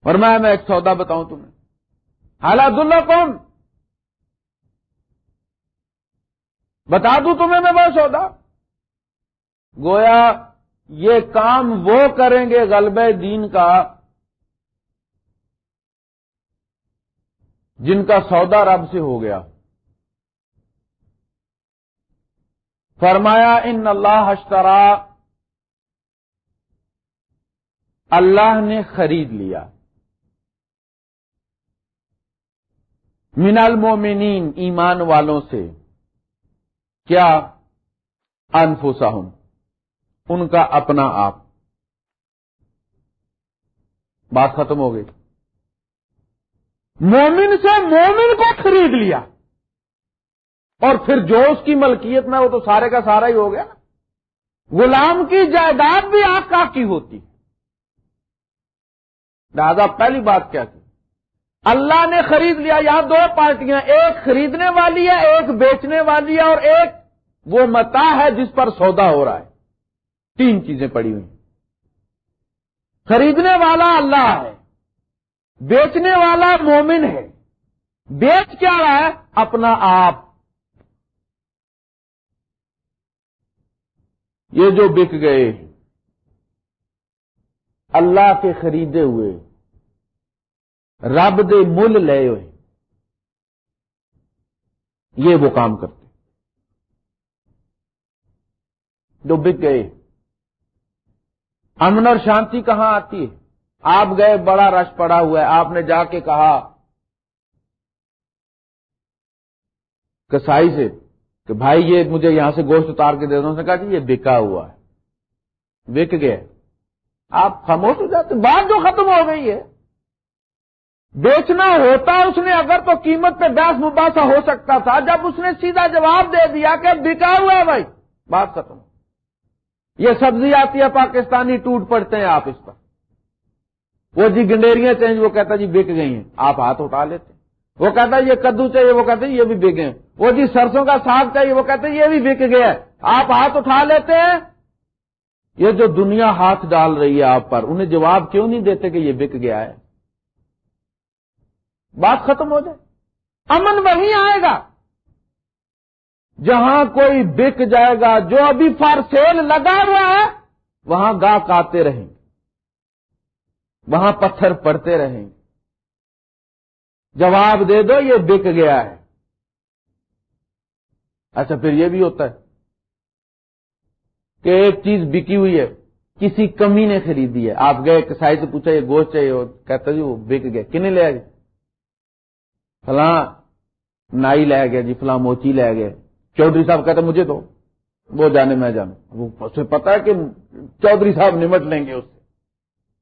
اور میں ایک سودا بتاؤں تمہیں۔ حالات اللہ کون؟ بتا دوں تمہیں میں بہت سودا۔ گویا یہ کام وہ کریں گے غلب دین کا جن کا سودا رب سے ہو گیا۔ فرمایا، ان اللہ اشترا، اللہ نے خرید لیا۔ من المومنین ایمان والوں سے کیا انفوسا ہوں ان کا اپنا آپ۔ بات ختم ہو گئی۔ مومن سے مومن کو خرید لیا۔ اور پھر جو اس کی ملکیت میں وہ تو سارے کا سارا ہی ہو گیا غلام کی جائیداد بھی آقا کی ہوتی۔ دادا، پہلی بات کیا کی اللہ نے خرید لیا، یہاں دو پارٹیاں، ایک خریدنے والی ہے، ایک بیچنے والی ہے، اور ایک وہ متا ہے جس پر سودا ہو رہا ہے۔ تین چیزیں پڑی ہوئی خریدنے والا اللہ ہے، بیچنے والا مومن ہے۔ بیچ کیا رہا ہے؟ اپنا آپ۔ یہ جو بک گئے، اللہ کے خریدے ہوئے۔ رب دے مل لے ہوئے۔ یہ وہ کام کرتے جو بک گئے۔ امن اور شانتی کہاں آتی ہے؟ آپ گئے، بڑا رش پڑا ہوا ہے۔ آپ نے جا کے کہا کسائی سے کہ بھائی یہ مجھے یہاں سے گوشت اتار کے دے دو۔ نے کہا کہ یہ بکا ہوا ہے۔ بک گیا۔ آپ خاموش ہو جاتے بات جو ختم ہو گئی ہے۔ بیچنا ہوتا اس نے اگر تو قیمت پہ دس مباحثہ ہو سکتا تھا، جب اس نے سیدھا جواب دے دیا کہ بکا ہوا ہے بھائی۔ بات ختم۔ یہ سبزی آتی ہے، پاکستانی ٹوٹ پڑتے ہیں آپ اس پر۔ وہ جی گنڈیریاں چینج، وہ کہتا جی بک گئی ہیں۔ آپ ہاتھ اٹھا لیتے وہ کہتا یہ کدو چاہیے، وہ کہتے یہ بھی بک گئے وہ جی سرسوں کا ساگ چاہیے، وہ کہتے یہ بھی بک گیا آپ ہاتھ اٹھا لیتے ہیں۔ یہ جو دنیا ہاتھ ڈال رہی ہے آپ پر، انہیں جواب کیوں نہیں دیتے کہ یہ بک گیا ہے؟ بات ختم ہو جائے۔ امن وہیں آئے گا۔ جہاں کوئی بک جائے گا، جو ابھی فار سیل لگا ہوا ہے، وہاں گاہک آتے رہیں۔ گے وہاں پتھر پڑتے رہیں۔ گے جواب دے دو، یہ بک گیا ہے۔ اچھا پھر یہ بھی ہوتا ہے کہ ایک چیز بکی ہوئی ہے، کسی کمی نے خریدی ہے۔ آپ گئے کسائی سے پوچھا، یہ گوشت چاہیے کہتا جی وہ بک گیا، کنے لے گئے فلاں نائی لے گیا جی فلاں موچی لے گئے۔ چودھری صاحب کہتے مجھے تو وہ جانے، میں جانوں اسے پتا ہے کہ چودھری صاحب نمٹ لیں گے اس سے۔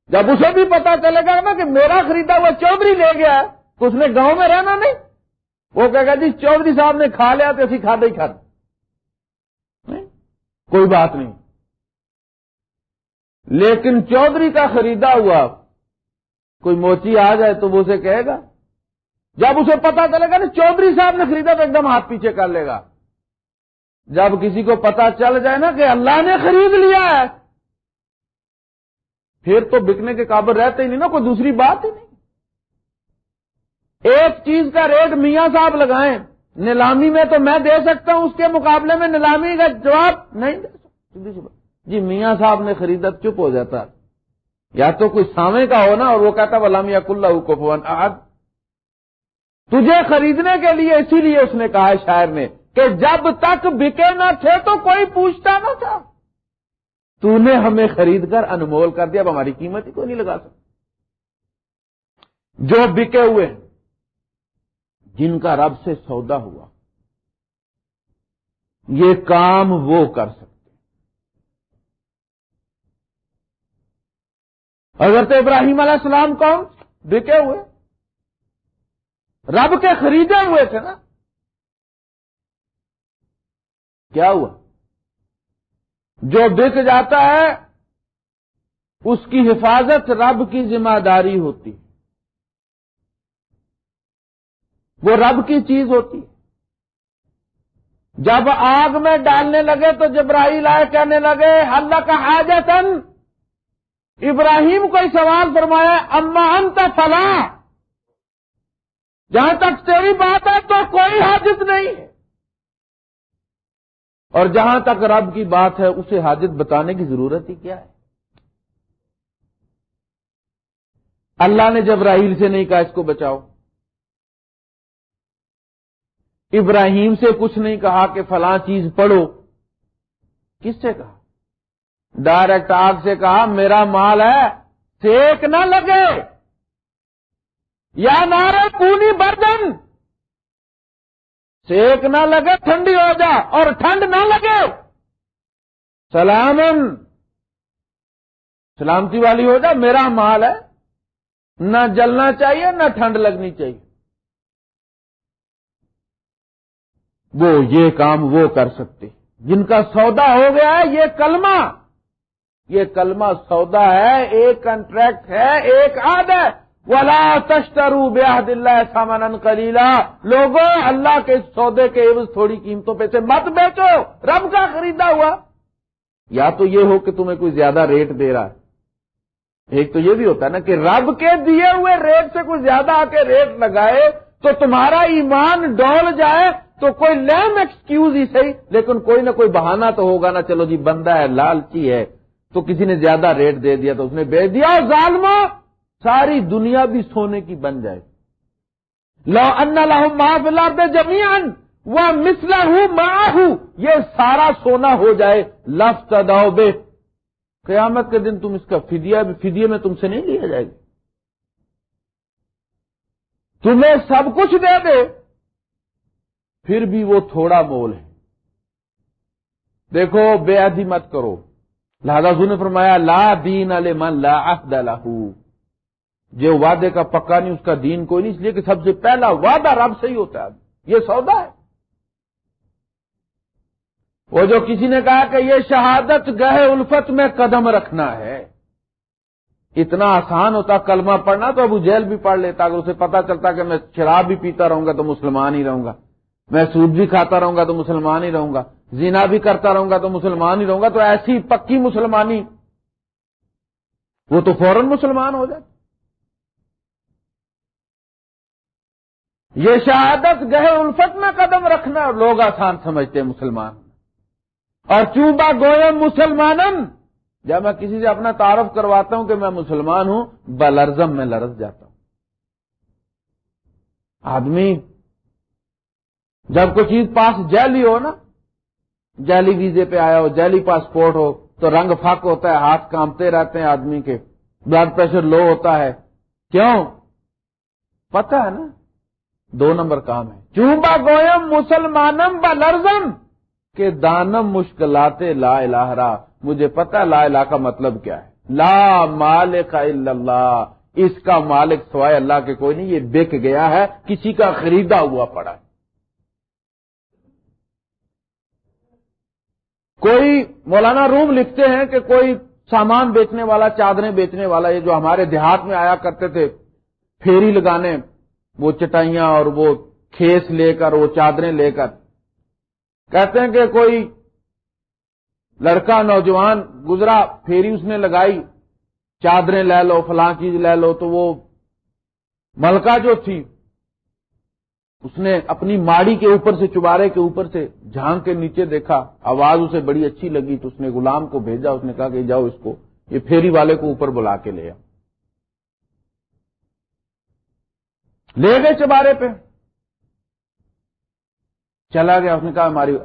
جب اسے بھی پتا چلے گا نا کہ میرا خریدا ہوا چودھری لے گیا تو اس نے گاؤں میں رہنا نہیں۔ وہ کہے گا جی چودھری صاحب نے کھا لیا تو اسی کھاتے ہی کھاتے کوئی بات نہیں۔ لیکن چودھری کا خریدا ہوا، کوئی موچی آ جائے تو وہ اسے کہے گا جب اسے پتا چلے گا نا چودھری صاحب نے خریدا تو ایک دم ہاتھ پیچھے کر لے گا۔ جب کسی کو پتا چل جائے نا کہ اللہ نے خرید لیا ہے، پھر تو بکنے کے قابل رہتے ہی نہیں نا، کوئی دوسری بات ہی نہیں۔ ایک چیز کا ریٹ میاں صاحب لگائیں، نیلامی میں تو میں دے سکتا ہوں، اس کے مقابلے میں نیلامی کا جواب نہیں دے سکتا۔ جی میاں صاحب نے خریدا چپ ہو جاتا۔ یا تو کوئی سامے کا ہو نا اور وہ کہتا ولامی اک اللہ کو تجھے خریدنے کے لیے اسی لیے اس نے کہا شاعر نے کہ جب تک بکے نہ تھے تو کوئی پوچھتا نہ تھا۔ تو نے ہمیں خرید کر انمول کر دیا، اب ہماری قیمت ہی کوئی نہیں لگا سکتا۔ جو بکے ہوئے جن کا رب سے سودا ہوا، یہ کام وہ کر سکتے حضرت ابراہیم علیہ السلام کون؟ بکے ہوئے۔ رب کے خریدے ہوئے تھے نا۔ کیا ہوا؟ جو بک جاتا ہے، اس کی حفاظت رب کی ذمہ داری ہوتی۔ وہ رب کی چیز ہوتی۔ جب آگ میں ڈالنے لگے تو جبراہیل آئے، کہنے لگے اللہ کا حاجتن ابراہیم کو سوال فرمایا، اما انت فلاں جہاں تک تیری بات ہے تو کوئی حاجت نہیں ہے۔ اور جہاں تک رب کی بات ہے، اسے حاجت بتانے کی ضرورت ہی کیا ہے؟ اللہ نے جب راہیل سے نہیں کہا اس کو بچاؤ۔ ابراہیم سے کچھ نہیں کہا کہ فلاں چیز پڑھو۔ کس سے کہا؟ ڈائریکٹ آگ سے کہا، میرا مال ہے، سیک نہ لگے۔ یا نارے پونی برتن سیک نہ لگے، ٹھنڈی ہو جا اور ٹھنڈ نہ لگے۔ سلام سلامتی والی ہو جا، میرا مال ہے۔ نہ جلنا چاہیے، نہ ٹھنڈ لگنی چاہیے۔ وہ یہ کام وہ کر سکتے۔ جن کا سودا ہو گیا ہے، یہ کلمہ۔ یہ کلمہ سودا ہے، ایک کنٹریکٹ ہے، ایک آد ہے۔ ولا تشترو بیاہد اللہ سامان کلیلہ لوگوں اللہ کے سودے کے عوض تھوڑی قیمتوں پہ سے مت بیچو۔ رب کا خریدا ہوا۔ یا تو یہ ہو کہ تمہیں کوئی زیادہ ریٹ دے رہا ہے۔ ایک تو یہ بھی ہوتا ہے نا کہ رب کے دیے ہوئے ریٹ سے کوئی زیادہ آ کے ریٹ لگائے تو تمہارا ایمان ڈول جائے تو کوئی لیم ایکسکیوز ہی صحیح، لیکن کوئی نہ کوئی بہانہ تو ہوگا نا، چلو جی بندہ ہے، لالچی ہے۔ تو کسی نے زیادہ ریٹ دے دیا تو اس نے بیچ دیا۔ اور ظالم ساری دنیا بھی سونے کی بن جائے لو ان معاف اللہ جمیان وہ مسلا ہوں ہوں یہ سارا سونا ہو جائے۔ لفظ داؤ بے۔ قیامت کے دن تم اس کا فدیا فدیے میں تم سے نہیں لیا جائے گا۔ تمہیں سب کچھ دے دے۔ پھر بھی وہ تھوڑا مول ہے۔ دیکھو، بے ادھی مت کرو۔ لہذا نے فرمایا، لا دین من لا عہد له جو وعدے کا پکا نہیں، اس کا دین کوئی نہیں، اس لیے کہ سب سے پہلا وعدہ رب سے ہی ہوتا ہے۔ یہ سودا ہے۔ وہ جو کسی نے کہا کہ یہ شہادت گہے الفت میں قدم رکھنا ہے، اتنا آسان ہوتا کلمہ پڑھنا تو ابو جیل بھی پڑھ لیتا، اگر اسے پتا چلتا کہ میں شراب بھی پیتا رہوں گا تو مسلمان ہی رہوں گا، میں سود بھی کھاتا رہوں گا تو مسلمان ہی رہوں گا زینا بھی کرتا رہوں گا تو مسلمان ہی رہوں گا، تو ایسی پکی مسلمانی، وہ تو فوراً مسلمان ہو جائے یہ شہادت گہے الفت میں قدم رکھنا لوگ آسان سمجھتے ہیں مسلمان۔ اور چوبا گوئے مسلمانن، جب میں کسی سے اپنا تعارف کرواتا ہوں کہ میں مسلمان ہوں، بلرزم میں لرز جاتا ہوں۔ آدمی، جب کوئی چیز پاس جیلی ہو نا، جیلی ویزے پہ آیا ہو، جیلی پاسپورٹ ہو، تو رنگ پھک ہوتا ہے، ہاتھ کامتے رہتے ہیں آدمی کے، بلڈ پریشر لو ہوتا ہے۔ کیوں؟ پتہ ہے نا؟ دو نمبر کام ہے۔ چوبا گوئم مسلمانم ب لرزم کہ دانم مشکلات لا الہ را۔ مجھے پتا لا الہ کا مطلب کیا ہے۔ لا مالک الا اللہ۔ اس کا مالک سوائے اللہ کے کوئی نہیں یہ بک گیا ہے۔ کسی کا خریدا ہوا پڑا ہے۔ کوئی مولانا روم لکھتے ہیں کہ کوئی سامان بیچنے والا چادریں بیچنے والا یہ جو ہمارے دیہات میں آیا کرتے تھے پھیری لگانے وہ چٹائیاں اور وہ کھیس لے کر، وہ چادریں لے کر۔ کہتے ہیں کہ کوئی لڑکا نوجوان گزرا، پھیری اس نے لگائی، چادریں لے لو، فلاں چیز لے لو، تو وہ ملکہ جو تھی، اس نے اپنی ماڑی کے اوپر سے چبارے کے اوپر سے جھانک کے نیچے دیکھا، آواز اسے بڑی اچھی لگی، تو اس نے غلام کو بھیجا، اس نے کہا کہ جاؤ اس کو، یہ پھیری والے کو اوپر بلا کے لے آ لے گئے چبارے پہ۔ چلا گیا، اس نے کہا، ہماری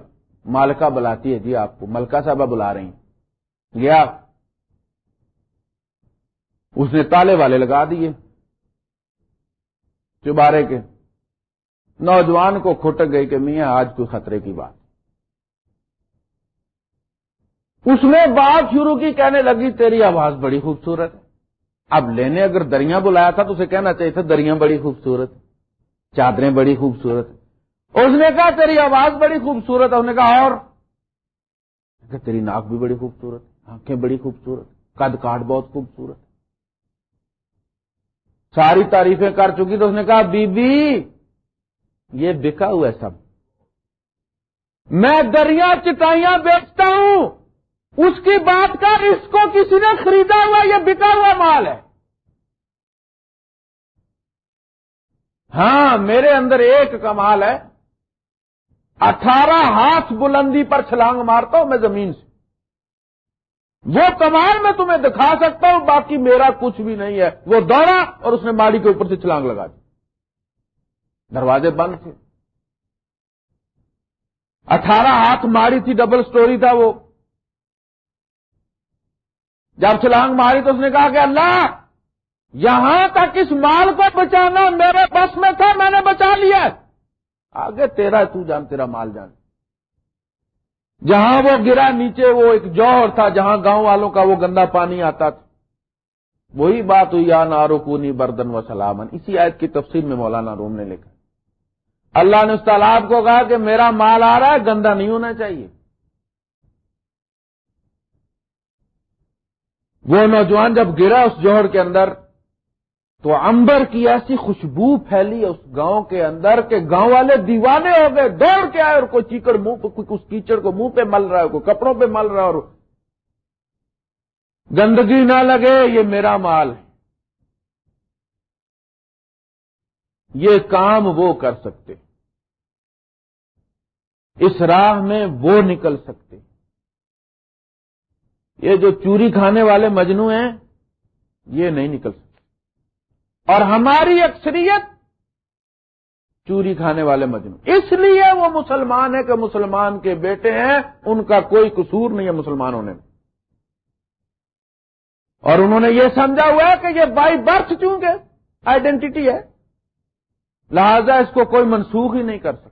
مالکہ بلاتی ہے جی آپ کو۔ ملکہ صاحبہ بلا رہی ہیں۔ گیا۔ اس نے تالے والے لگا دیے۔ چبارے کے۔ نوجوان کو کھٹک گئی کہ میاں، آج کوئی خطرے کی بات۔ اس نے بات شروع کی، کہنے لگی، تیری آواز بڑی خوبصورت ہے۔ اب لینے اگر دریا بلایا تھا تو اسے کہنا چاہیے تھا دریا بڑی خوبصورت، چادریں بڑی خوبصورت۔ اس نے کہا، تیری آواز بڑی خوبصورت۔ ہے اس نے کہا، اور؟ کہ تیری ناک بھی بڑی خوبصورت، آنکھیں بڑی خوبصورت، قد کاٹ بہت خوبصورت۔ ساری تعریفیں کر چکی تو اس نے کہا، بی بی، یہ بکا ہوا ہے سب۔ میں دریا چٹائیاں بیچتا ہوں۔ اس کی بات کر اس کو کسی نے خریدا ہوا یہ بکا ہوا مال ہے؟ ہاں میرے اندر ایک کمال ہے۔ اٹھارہ ہاتھ بلندی پر چھلانگ مارتا ہوں میں زمین سے۔ وہ کمال میں تمہیں دکھا سکتا ہوں، باقی میرا کچھ بھی نہیں ہے۔ وہ دوڑا اور اس نے ماڑی کے اوپر سے چھلانگ لگا دی۔ دروازے بند تھے۔ اٹھارہ ہاتھ ماری تھی، ڈبل سٹوری تھا وہ۔ جب چھلانگ ماری تو اس نے کہا کہ اللہ، یہاں تک اس مال کو بچانا میرے بس میں تھا، میں نے بچا لیا آگے تیرا تو جان، تیرا مال جان۔ جہاں وہ گرا، نیچے وہ ایک جوہر تھا، جہاں گاؤں والوں کا وہ گندا پانی آتا تھا۔ وہی بات ہوئی، یا نارو کونی بردن و سلامن۔ اسی آیت کی تفصیل میں مولانا روم نے لکھا۔ اللہ نے اس تالاب کو کہا کہ میرا مال آ رہا ہے، گندا نہیں ہونا چاہیے۔ وہ نوجوان جب گرا اس جوہر کے اندر، تو امبر کی ایسی خوشبو پھیلی اس گاؤں کے اندر کہ گاؤں والے دیوانے ہو گئے، دوڑ کے آئے اور کوئی چیکڑ منہ اس کیچڑ کو منہ پہ مل رہا ہے، کوئی کپڑوں پہ مل رہا ہے اور گندگی نہ لگے، یہ میرا مال ہے۔ یہ کام وہ کر سکتے۔ اس راہ میں وہ نکل سکتے۔ یہ جو چوری کھانے والے مجنو ہیں، یہ نہیں نکل سکتے۔ اور ہماری اکثریت چوری کھانے والے مجنو اس لیے وہ مسلمان ہے کہ مسلمان کے بیٹے ہیں، ان کا کوئی قصور نہیں ہے مسلمان ہونے میں اور انہوں نے یہ سمجھا ہوا ہے کہ یہ بائی برتھ چونکہ آئیڈینٹی ہے، لہذا اس کو کوئی منسوخ ہی نہیں کر سکتا۔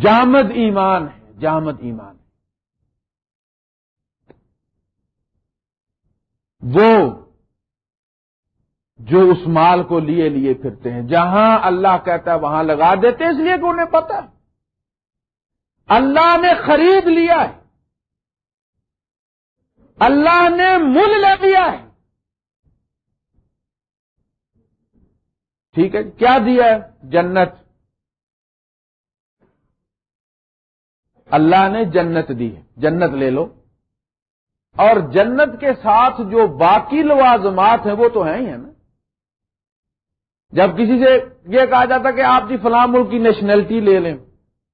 جامد ایمان ہے۔ جامد ایمان ہے۔ وہ جو اس مال کو لیے لیے پھرتے ہیں، جہاں اللہ کہتا ہے وہاں لگا دیتے، اس لیے کہ انہیں پتا اللہ نے خرید لیا ہے۔ اللہ نے مل لے لیا ہے۔ ٹھیک ہے، کیا دیا ہے؟ جنت۔ اللہ نے جنت دی ہے۔ جنت لے لو۔ اور جنت کے ساتھ جو باقی لوازمات ہیں وہ تو ہیں ہی ہیں نا۔ جب کسی سے یہ کہا جاتا کہ آپ جی فلاں ملک کی نیشنلٹی لے لیں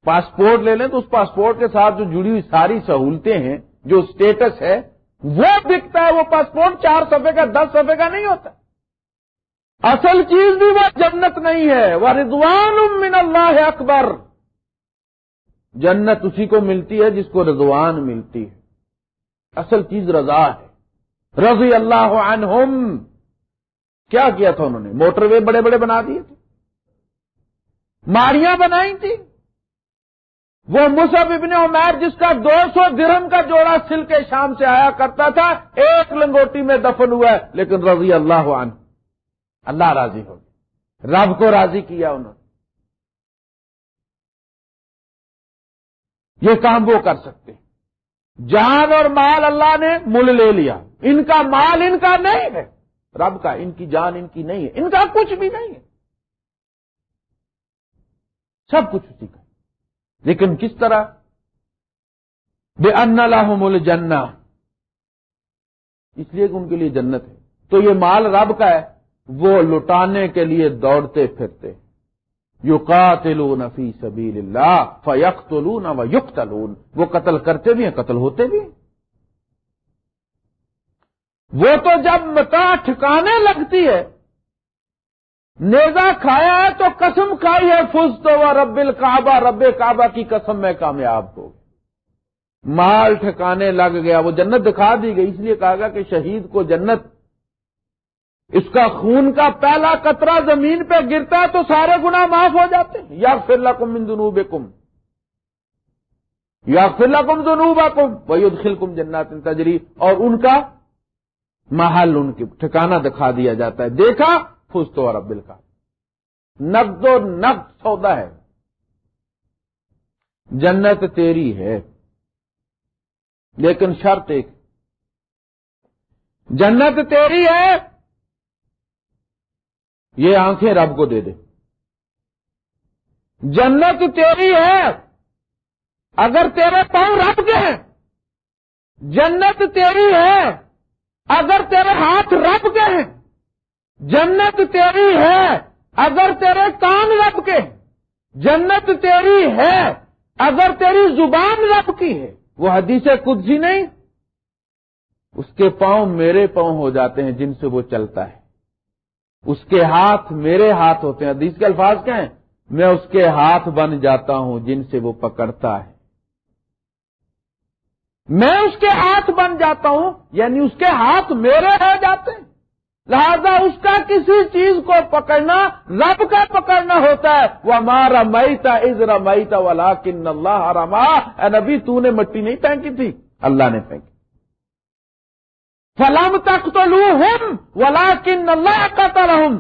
پاسپورٹ لے لیں، تو اس پاسپورٹ کے ساتھ جو جڑی ہوئی ساری سہولتیں ہیں، جو اسٹیٹس ہے، وہ بکتا ہے، وہ پاسپورٹ چار صفحے کا، دس صفحے کا نہیں ہوتا۔ اصل چیز بھی وہ جنت نہیں ہے۔ وہ رضوان من اللہ اکبر۔ جنت اسی کو ملتی ہے جس کو رضوان ملتی ہے۔ اصل چیز رضا ہے۔ رضی اللہ عنہم۔ کیا کیا تھا انہوں نے؟ موٹر وے بڑے بڑے بنا دیے تھے۔ ماریاں بنائی تھی وہ مصحف ابن عمیر جس کا دو سو درم کا جوڑا سل کے شام سے آیا کرتا تھا، ایک لنگوٹی میں دفن ہوا ہے، لیکن رضی اللہ عنہ۔ اللہ راضی ہو رب کو راضی کیا انہوں نے۔ یہ کام وہ کر سکتے جان اور مال اللہ نے مل لے لیا۔ ان کا مال ان کا نہیں ہے۔ رب کا ان کی جان ان کی نہیں ہے۔ ان کا کچھ بھی نہیں ہے۔ سب کچھ اسی کا لیکن کس طرح؟ بے ان مل جنا اس لیے کہ ان کے لیے جنت ہے۔ تو یہ مال رب کا ہے۔ وہ لٹانے کے لیے دوڑتے پھرتے۔ یو قاتلون فی سبیل اللہ فیقتلون و یقتلون۔ وہ قتل کرتے بھی ہیں، قتل ہوتے بھی ہیں۔ وہ تو جب متا ٹھکانے لگتی ہے نیزا کھایا ہے تو قسم کھائی ہے، فز تو وہ رب الکعبہ، رب کعبہ کی قسم میں کامیاب ہو۔ مال ٹھکانے لگ گیا، وہ جنت دکھا دی گئی، اس لیے کہا گیا کہ شہید کو جنت اس کا خون کا پہلا قطرہ زمین پہ گرتا ہے تو سارے گنا معاف ہو جاتے ہیں۔ یا فرلا کم دنوب کم یا فرلا کم دنوبا کم وہی کم جنات تجری اور ان کا محل ان کی ٹھکانا دکھا دیا جاتا ہے۔ دیکھا؟ خوش تو ربل کا نقد و نقد سودا ہے۔ جنت تیری ہے۔ لیکن شرط ایک۔ جنت تیری ہے۔ یہ آنکھیں رب کو دے دے۔ جنت تیری ہے۔ اگر تیرے پاؤں رب کے ہیں، جنت تیری ہے۔ اگر تیرے ہاتھ رب کے ہیں، جنت تیری ہے۔ اگر تیرے کان رب کے جنت تیری ہے۔ اگر تیری زبان رب کی ہے، وہ حدیث قدسی نہیں۔ اس کے پاؤں میرے پاؤں ہو جاتے ہیں جن سے وہ چلتا ہے۔ اس کے ہاتھ میرے ہاتھ ہوتے ہیں۔ حدیث کے الفاظ کیا ہیں؟ میں اس کے ہاتھ بن جاتا ہوں جن سے وہ پکڑتا ہے۔ میں اس کے ہاتھ بن جاتا ہوں یعنی اس کے ہاتھ میرے ہو جاتے ہیں۔ لہذا اس کا کسی چیز کو پکڑنا، رب کا پکڑنا ہوتا ہے۔ وہ ہمارا مئی تھا ازرا مئی تھا ولا کن اللہ رما نبی، تو نے مٹی نہیں پھینکی تھی، اللہ نے پھینکی۔ فلم تک تو لو ہوں ولا اللہ قتل ہوں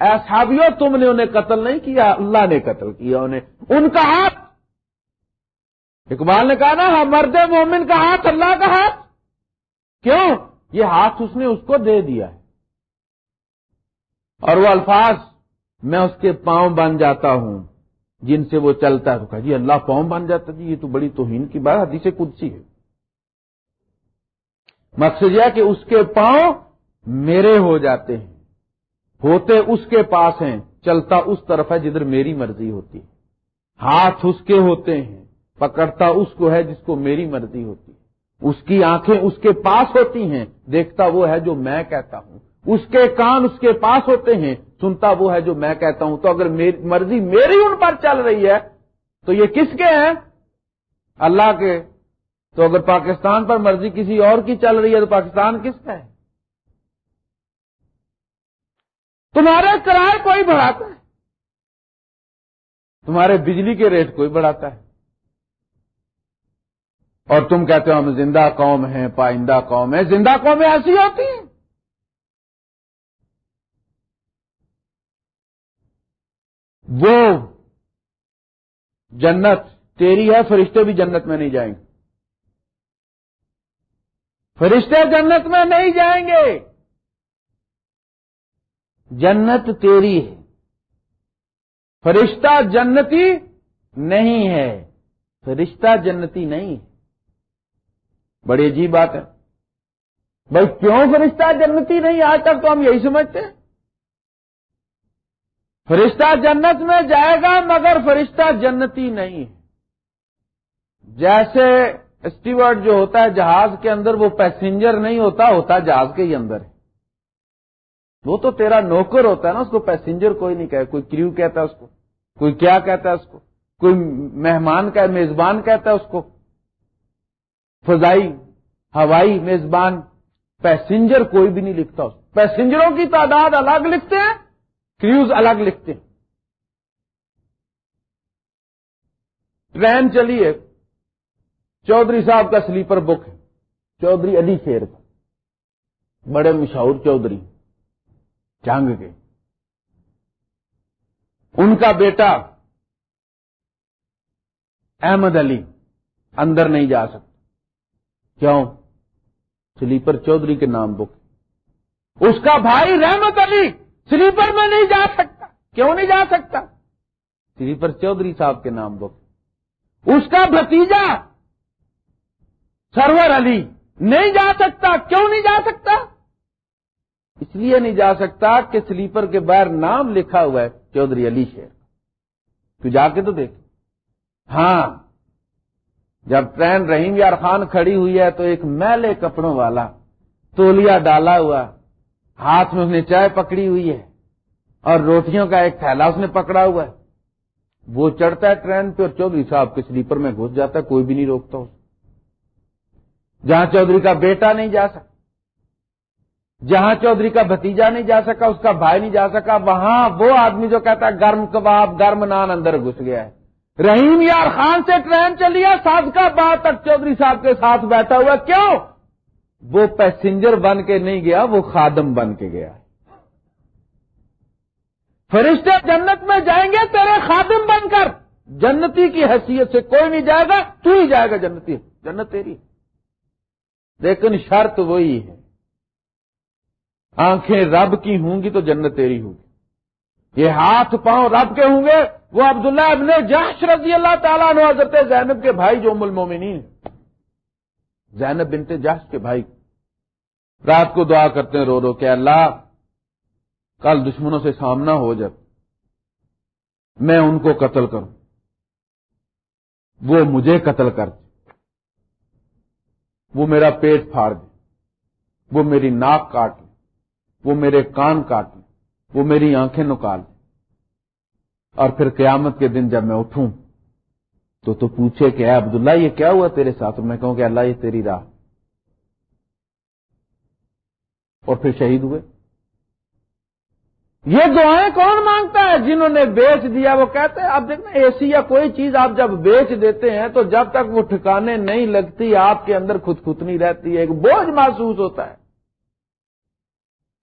ایسا بھی تم نے انہیں قتل نہیں کیا اللہ نے قتل کیا انہیں۔ ان کا ہاتھ۔ اقبال نے کہا نا ہاں، مرد مومن کا ہاتھ اللہ کا ہاتھ۔ کیوں؟ یہ ہاتھ اس نے اس کو دے دیا ہے۔ اور وہ الفاظ میں اس کے پاؤں بن جاتا ہوں جن سے وہ چلتا ہے تو کہا جی اللہ پاؤں بن جاتا جی یہ تو بڑی توہین کی بات حدیث کدسی ہے۔ مقصد یہ کہ اس کے پاؤں میرے ہو جاتے ہیں۔ ہوتے اس کے پاس ہیں، چلتا اس طرف ہے جدھر میری مرضی ہوتی۔ ہے ہاتھ اس کے ہوتے ہیں، پکڑتا اس کو ہے جس کو میری مرضی ہوتی۔ ہے اس کی آنکھیں اس کے پاس ہوتی ہیں، دیکھتا وہ ہے جو میں کہتا ہوں۔ اس کے کان اس کے پاس ہوتے ہیں، سنتا وہ ہے جو میں کہتا ہوں۔ تو اگر مرضی میری ان پر چل رہی ہے، تو یہ کس کے ہیں؟ اللہ کے۔ تو اگر پاکستان پر مرضی کسی اور کی چل رہی ہے تو پاکستان کس کا ہے؟ تمہارے کرائے کوئی بڑھاتا ہے؟ تمہارے بجلی کے ریٹ کوئی بڑھاتا ہے؟ اور تم کہتے ہو ہم زندہ قوم ہیں، پائندہ قوم ہے زندہ قومیں ایسی ہوتی ہیں؟ وہ جنت تیری ہے، فرشتے بھی جنت میں نہیں جائیں گے۔ فرشتے جنت میں نہیں جائیں گے۔ جنت تیری ہے۔ فرشتہ جنتی نہیں ہے۔ فرشتہ جنتی نہیں ہے۔ بڑی عجیب بات ہے۔ بھائی کیوں فرشتہ جنتی نہیں؟ آج تک تو ہم یہی سمجھتے ہیں۔ فرشتہ جنت میں جائے گا مگر فرشتہ جنتی نہیں ہے۔ جیسے اسٹیورڈ جو ہوتا ہے جہاز کے اندر، وہ پیسنجر نہیں ہوتا ہوتا جہاز کے ہی اندر ہے۔ وہ تو تیرا نوکر ہوتا ہے نا، اس کو پیسنجر کوئی نہیں کہے کوئی کریو کہتا ہے اس کو، کوئی کیا کہتا ہے اس کو، کوئی مہمان کا میزبان کہتا ہے اس کو۔ فضائی، ہوائی میزبان، پیسنجر کوئی بھی نہیں لکھتا اس پیسنجروں کی تعداد الگ لکھتے ہیں، کریوز الگ لکھتے ہیں۔ ٹرین چلی ہے چودھری صاحب کا سلیپر بک ہے، چودھری علی شیر کا۔ بڑے مشہور چودھری، جنگ کے۔ ان کا بیٹا احمد علی اندر نہیں جا سکتا۔ کیوں؟ سلیپر چودھری کے نام بک اس کا بھائی رحمت علی سلیپر میں نہیں جا سکتا۔ کیوں نہیں جا سکتا؟ سلیپر چودھری صاحب کے نام بک اس کا بھتیجا سرور علی، نہیں جا سکتا، کیوں نہیں جا سکتا؟ اس لیے نہیں جا سکتا کہ سلیپر کے باہر نام لکھا ہوا ہے، چودھری علی شیر۔ تو جا کے تو دیکھ۔ ہاں جب ٹرین رحیم یار خان کھڑی ہوئی ہے تو ایک میلے کپڑوں والا تولیا ڈالا ہوا، ہاتھ میں اس نے چائے پکڑی ہوئی ہے اور روٹیوں کا ایک تھیلا اس نے پکڑا ہوا ہے۔ وہ چڑھتا ہے ٹرین پہ اور چودھری صاحب کے سلیپر میں گھس جاتا ہے، کوئی بھی نہیں روکتا اس جہاں چودھری کا بیٹا نہیں جا سکتا جہاں چودھری کا بھتیجا نہیں جا سکا، اس کا بھائی نہیں جا سکا، وہاں وہ آدمی جو کہتا ہے گرم کباب، گرم نان اندر گھس گیا ہے۔ رحیم یار خان سے ٹرین چلی ہے سات کا بعد تک چودھری صاحب کے ساتھ بیٹھا ہوا کیوں؟ وہ پیسنجر بن کے نہیں گیا، وہ خادم بن کے گیا۔ فرشتے جنت میں جائیں گے، تیرے خادم بن کر۔ جنتی کی حیثیت سے کوئی نہیں جائے گا، تو ہی جائے گا جنتی۔ جنت تیری لیکن شرط وہی ہے۔ آنکھیں رب کی ہوں گی تو جنت تیری ہوگی۔ یہ ہاتھ پاؤں رب کے ہوں گے، وہ عبداللہ ابن جاش رضی اللہ تعالیٰ نے حضرت زینب کے بھائی جو مومنین زینب بنت جاش کے بھائی۔ رات کو دعا کرتے ہیں، رو رو کہ اللہ، کل دشمنوں سے سامنا ہو جائے میں ان کو قتل کروں۔ وہ مجھے قتل کر وہ میرا پیٹ پھاڑ دے، وہ میری ناک کاٹ لے وہ میرے کان کاٹ لے وہ میری آنکھیں نکال دے۔ اور پھر قیامت کے دن جب میں اٹھوں تو تو پوچھے کہ اے عبداللہ، یہ کیا ہوا تیرے ساتھ؟ میں کہوں کہ اللہ، یہ تیری راہ۔ اور پھر شہید ہوئے۔ یہ دعائیں کون مانگتا ہے؟ جنہوں نے بیچ دیا، وہ کہتے ہیں، اب دیکھنا اے سی یا کوئی چیز آپ جب بیچ دیتے ہیں تو جب تک وہ ٹھکانے نہیں لگتی، آپ کے اندر خود خودنی رہتی ہے، ایک بوجھ محسوس ہوتا ہے۔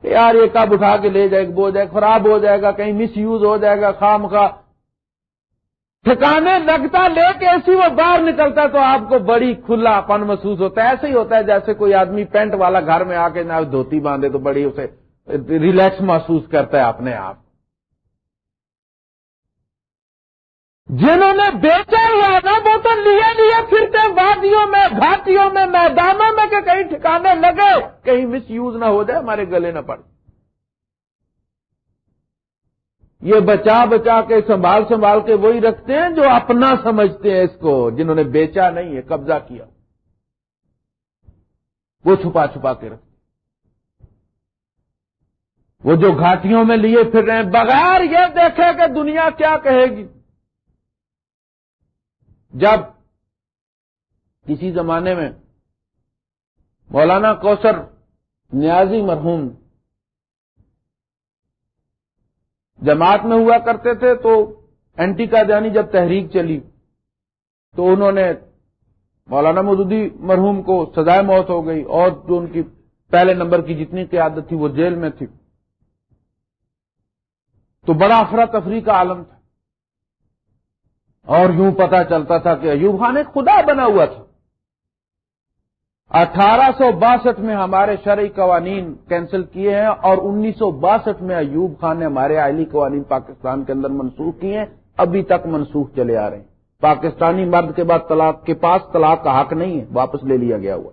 کہ یار، یہ کب اٹھا کے لے جائے بوجھ جائے خراب ہو جائے گا، کہیں مس یوز ہو جائے گا خام کا ٹھکانے لگتا، لے کے ایسی وہ باہر نکلتا ہے تو آپ کو بڑی کھلا پن محسوس ہوتا ہے۔ ایسے ہی ہوتا ہے جیسے کوئی آدمی پینٹ والا گھر میں آ کے نہ دھوتی باندھے تو بڑی اسے ریلیکس محسوس کرتا ہے اپنے آپ۔ جنہوں نے بیچا ہوا نا، وہ تو لیے لیے پھرتے وادیوں میں، گھاٹیوں میں، میدانوں میں کہ کہیں ٹھکانے لگے۔ کہیں مس یوز نہ ہو جائے، ہمارے گلے نہ پڑے۔ یہ بچا بچا کے، سنبھال سنبھال کے وہی رکھتے ہیں جو اپنا سمجھتے ہیں اس کو، جنہوں نے بیچا نہیں ہے قبضہ کیا۔ وہ چھپا چھپا کے رکھتے وہ جو گھاٹیوں میں لیے پھر رہے ہیں، بغیر یہ دیکھے کہ دنیا کیا کہے گی۔ جب کسی زمانے میں مولانا کوثر نیازی مرحوم جماعت میں ہوا کرتے تھے تو اینٹی کا جانی جب تحریک چلی تو انہوں نے مولانا مودودی مرحوم کو سزائے موت ہو گئی اور جو ان کی پہلے نمبر کی جتنی قیادت تھی وہ جیل میں تھی۔ تو بڑا افراتفری کا عالم تھا۔ اور یوں پتا چلتا تھا کہ ایوب خان ایک خدا بنا ہوا تھا۔ اٹھارہ سو باسٹھ میں ہمارے شرعی قوانین کینسل کیے ہیں اور انیس سو باسٹھ میں ایوب خان نے ہمارے آئلی قوانین پاکستان کے اندر منسوخ کیے ہیں۔ ابھی تک منسوخ چلے آ رہے ہیں۔ پاکستانی مرد کے بعد طلاق کے پاس طلاق کا حق نہیں ہے، واپس لے لیا گیا ہوا۔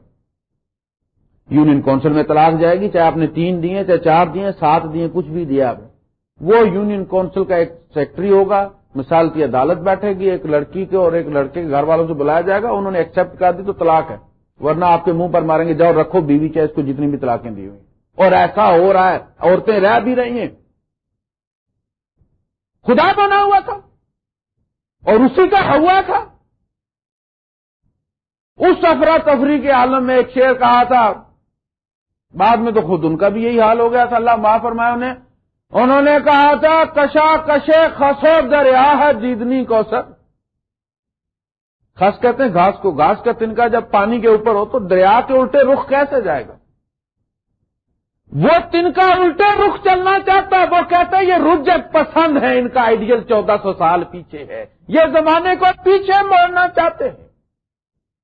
یونین کونسل میں طلاق جائے گی، چاہے آپ نے تین دیے چاہے چار دیے سات دیے کچھ بھی دیا آپ نے۔ وہ یونین کونسل کا ایک سیکٹری ہوگا، مثال کی عدالت بیٹھے گی، ایک لڑکی کے اور ایک لڑکے کے گھر والوں سے بلایا جائے گا، انہوں نے ایکسپٹ کر دی تو طلاق ہے۔ ورنہ آپ کے منہ پر ماریں گے، جاؤ رکھو بیوی چاہے اس کو جتنی بھی طلاقیں دی ہوئی۔ اور ایسا ہو رہا ہے، عورتیں رہ بھی رہی ہیں۔ خدا بنا ہوا تھا۔ اور اسی کا ہوا تھا۔ اس افراتفری کے عالم میں ایک شعر کہا تھا۔ بعد میں تو خود ان کا بھی یہی حال ہو گیا تھا۔ اللہ معاف فرمایا انہیں۔ انہوں نے کہا تھا، کشا کشے، خسو دریا ہے، دیدنی کو سر۔ خس کہتے ہیں، گھاس کو گھاس کا تنکا جب پانی کے اوپر ہو تو دریا کے الٹے رخ کیسے جائے گا؟ وہ تنکا الٹے رخ چلنا چاہتا ہے، وہ کہتے ہیں یہ رجت پسند ہے، ان کا آئیڈیل چودہ سو سال پیچھے ہے۔ یہ زمانے کو پیچھے موڑنا چاہتے ہیں۔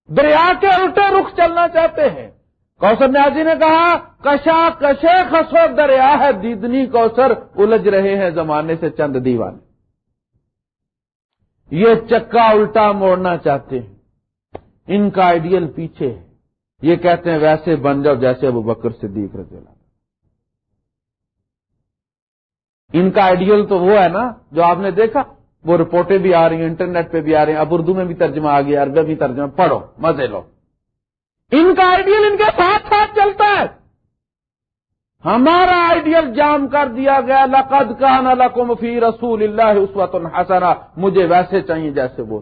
دریا کے الٹے رخ چلنا چاہتے ہیں۔ کوسر نیازی نے کہا، کشا کشے خسو دریا ہے، دیدنی کوسر الجھ رہے ہیں زمانے سے چند دیوانے یہ چکا الٹا موڑنا چاہتے ہیں۔ ان کا آئیڈیل پیچھے ہے۔ یہ کہتے ہیں، ویسے بن جاؤ جیسے ابو بکر سے دیکھ رہے ان کا آئیڈیل تو وہ ہے نا، جو آپ نے دیکھا، وہ رپورٹیں بھی آ رہی ہیں، انٹرنیٹ پہ بھی آ رہی ہیں۔ اب اردو میں بھی ترجمہ آ گیا، عربی بھی ترجمہ۔ پڑھو، مزے لو۔ ان کا آئیڈیل ان کے ساتھ ساتھ چلتا ہے۔ ہمارا آئیڈیل جام کر دیا گیا، لقد کا لکم فی رسول اللہ اس وقت مجھے ویسے چاہیے جیسے وہ۔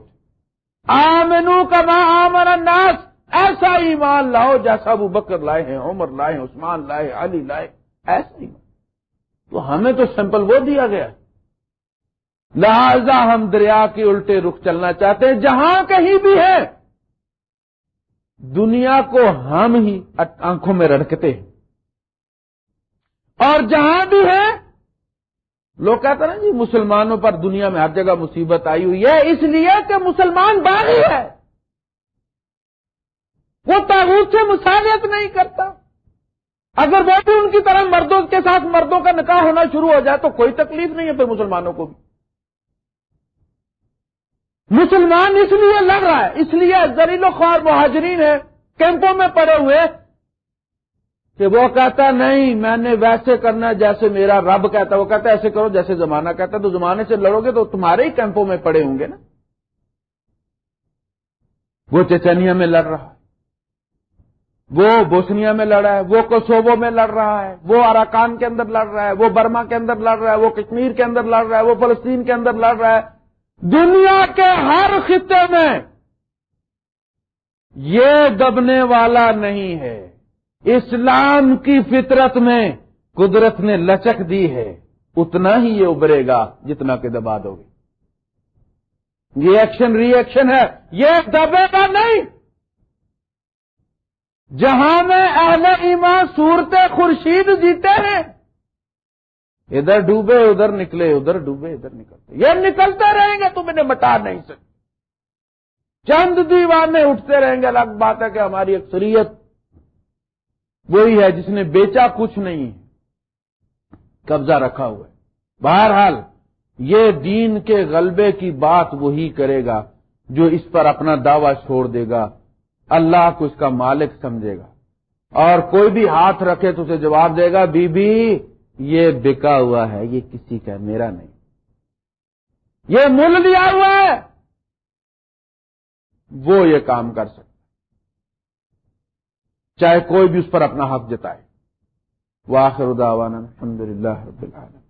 آمنو کما آمن الناس، ایسا ایمان لاؤ جیسا ابو بکر لائے ہیں، عمر لائے ہیں، عثمان لائے علی لائے ایسا ہی تو ہمیں تو سمپل وہ دیا گیا۔ لہذا ہم دریا کے الٹے رخ چلنا چاہتے ہیں، جہاں کہیں بھی ہے دنیا کو ہم ہی آنکھوں میں رڑکتے ہیں۔ اور جہاں بھی ہے، لوگ کہتے ہیں نا جی مسلمانوں پر دنیا میں ہر جگہ مصیبت آئی ہوئی ہے، اس لیے کہ مسلمان باغی ہے۔ وہ تاغوت سے مسالیت نہیں کرتا۔ اگر وہ بھی ان کی طرح مردوں کے ساتھ مردوں کا نکاح ہونا شروع ہو جائے تو کوئی تکلیف نہیں ہے پھر مسلمانوں کو بھی۔ مسلمان اس لیے لڑ رہا ہے، اس لیے زریل و خوار مہاجرین ہے کیمپوں میں پڑے ہوئے، کہ وہ کہتا نہیں، میں نے ویسے کرنا جیسے میرا رب کہتا وہ کہتا ایسے کرو جیسے زمانہ کہتا تو زمانے سے لڑو گے تو تمہارے ہی کیمپوں میں پڑے ہوں گے نا۔ وہ چچنیا میں لڑ رہا ہے، وہ بوسنیا میں لڑ رہا ہے، وہ کوسوبو میں لڑ رہا ہے، وہ اراکان کے اندر لڑ رہا ہے، وہ برما کے اندر لڑ رہا ہے، وہ کشمیر کے اندر لڑ رہا ہے، وہ فلسطین کے اندر لڑ رہا ہے۔ دنیا کے ہر خطے میں یہ دبنے والا نہیں ہے۔ اسلام کی فطرت میں قدرت نے لچک دی ہے۔ اتنا ہی یہ ابھرے گا جتنا کہ دبا دو گے۔ یہ ایکشن ری ایکشن ہے۔ یہ دبے گا نہیں۔ جہاں میں اہل ایمان صورت خورشید جیتے ہیں ادھر ڈوبے ادھر نکلے ادھر ڈوبے ادھر نکلتے یہ نکلتے رہیں گے تم انہیں مٹا نہیں سکتے چند دیوانے اٹھتے رہیں گے الگ بات ہے کہ ہماری اکثریت وہی ہے جس نے بیچا کچھ نہیں قبضہ رکھا ہوا ہے۔ بہرحال یہ دین کے غلبے کی بات وہی کرے گا جو اس پر اپنا دعوی چھوڑ دے گا۔ اللہ کو اس کا مالک سمجھے گا۔ اور کوئی بھی ہاتھ رکھے تو اسے جواب دے گا، بی بی یہ بکا ہوا ہے، یہ کسی کا، میرا نہیں۔ یہ مل لیا ہوا ہے۔ وہ یہ کام کر سکتا چاہے کوئی بھی اس پر اپنا حق جتائے۔ وہ آخر الحمد للہ رب العالمین۔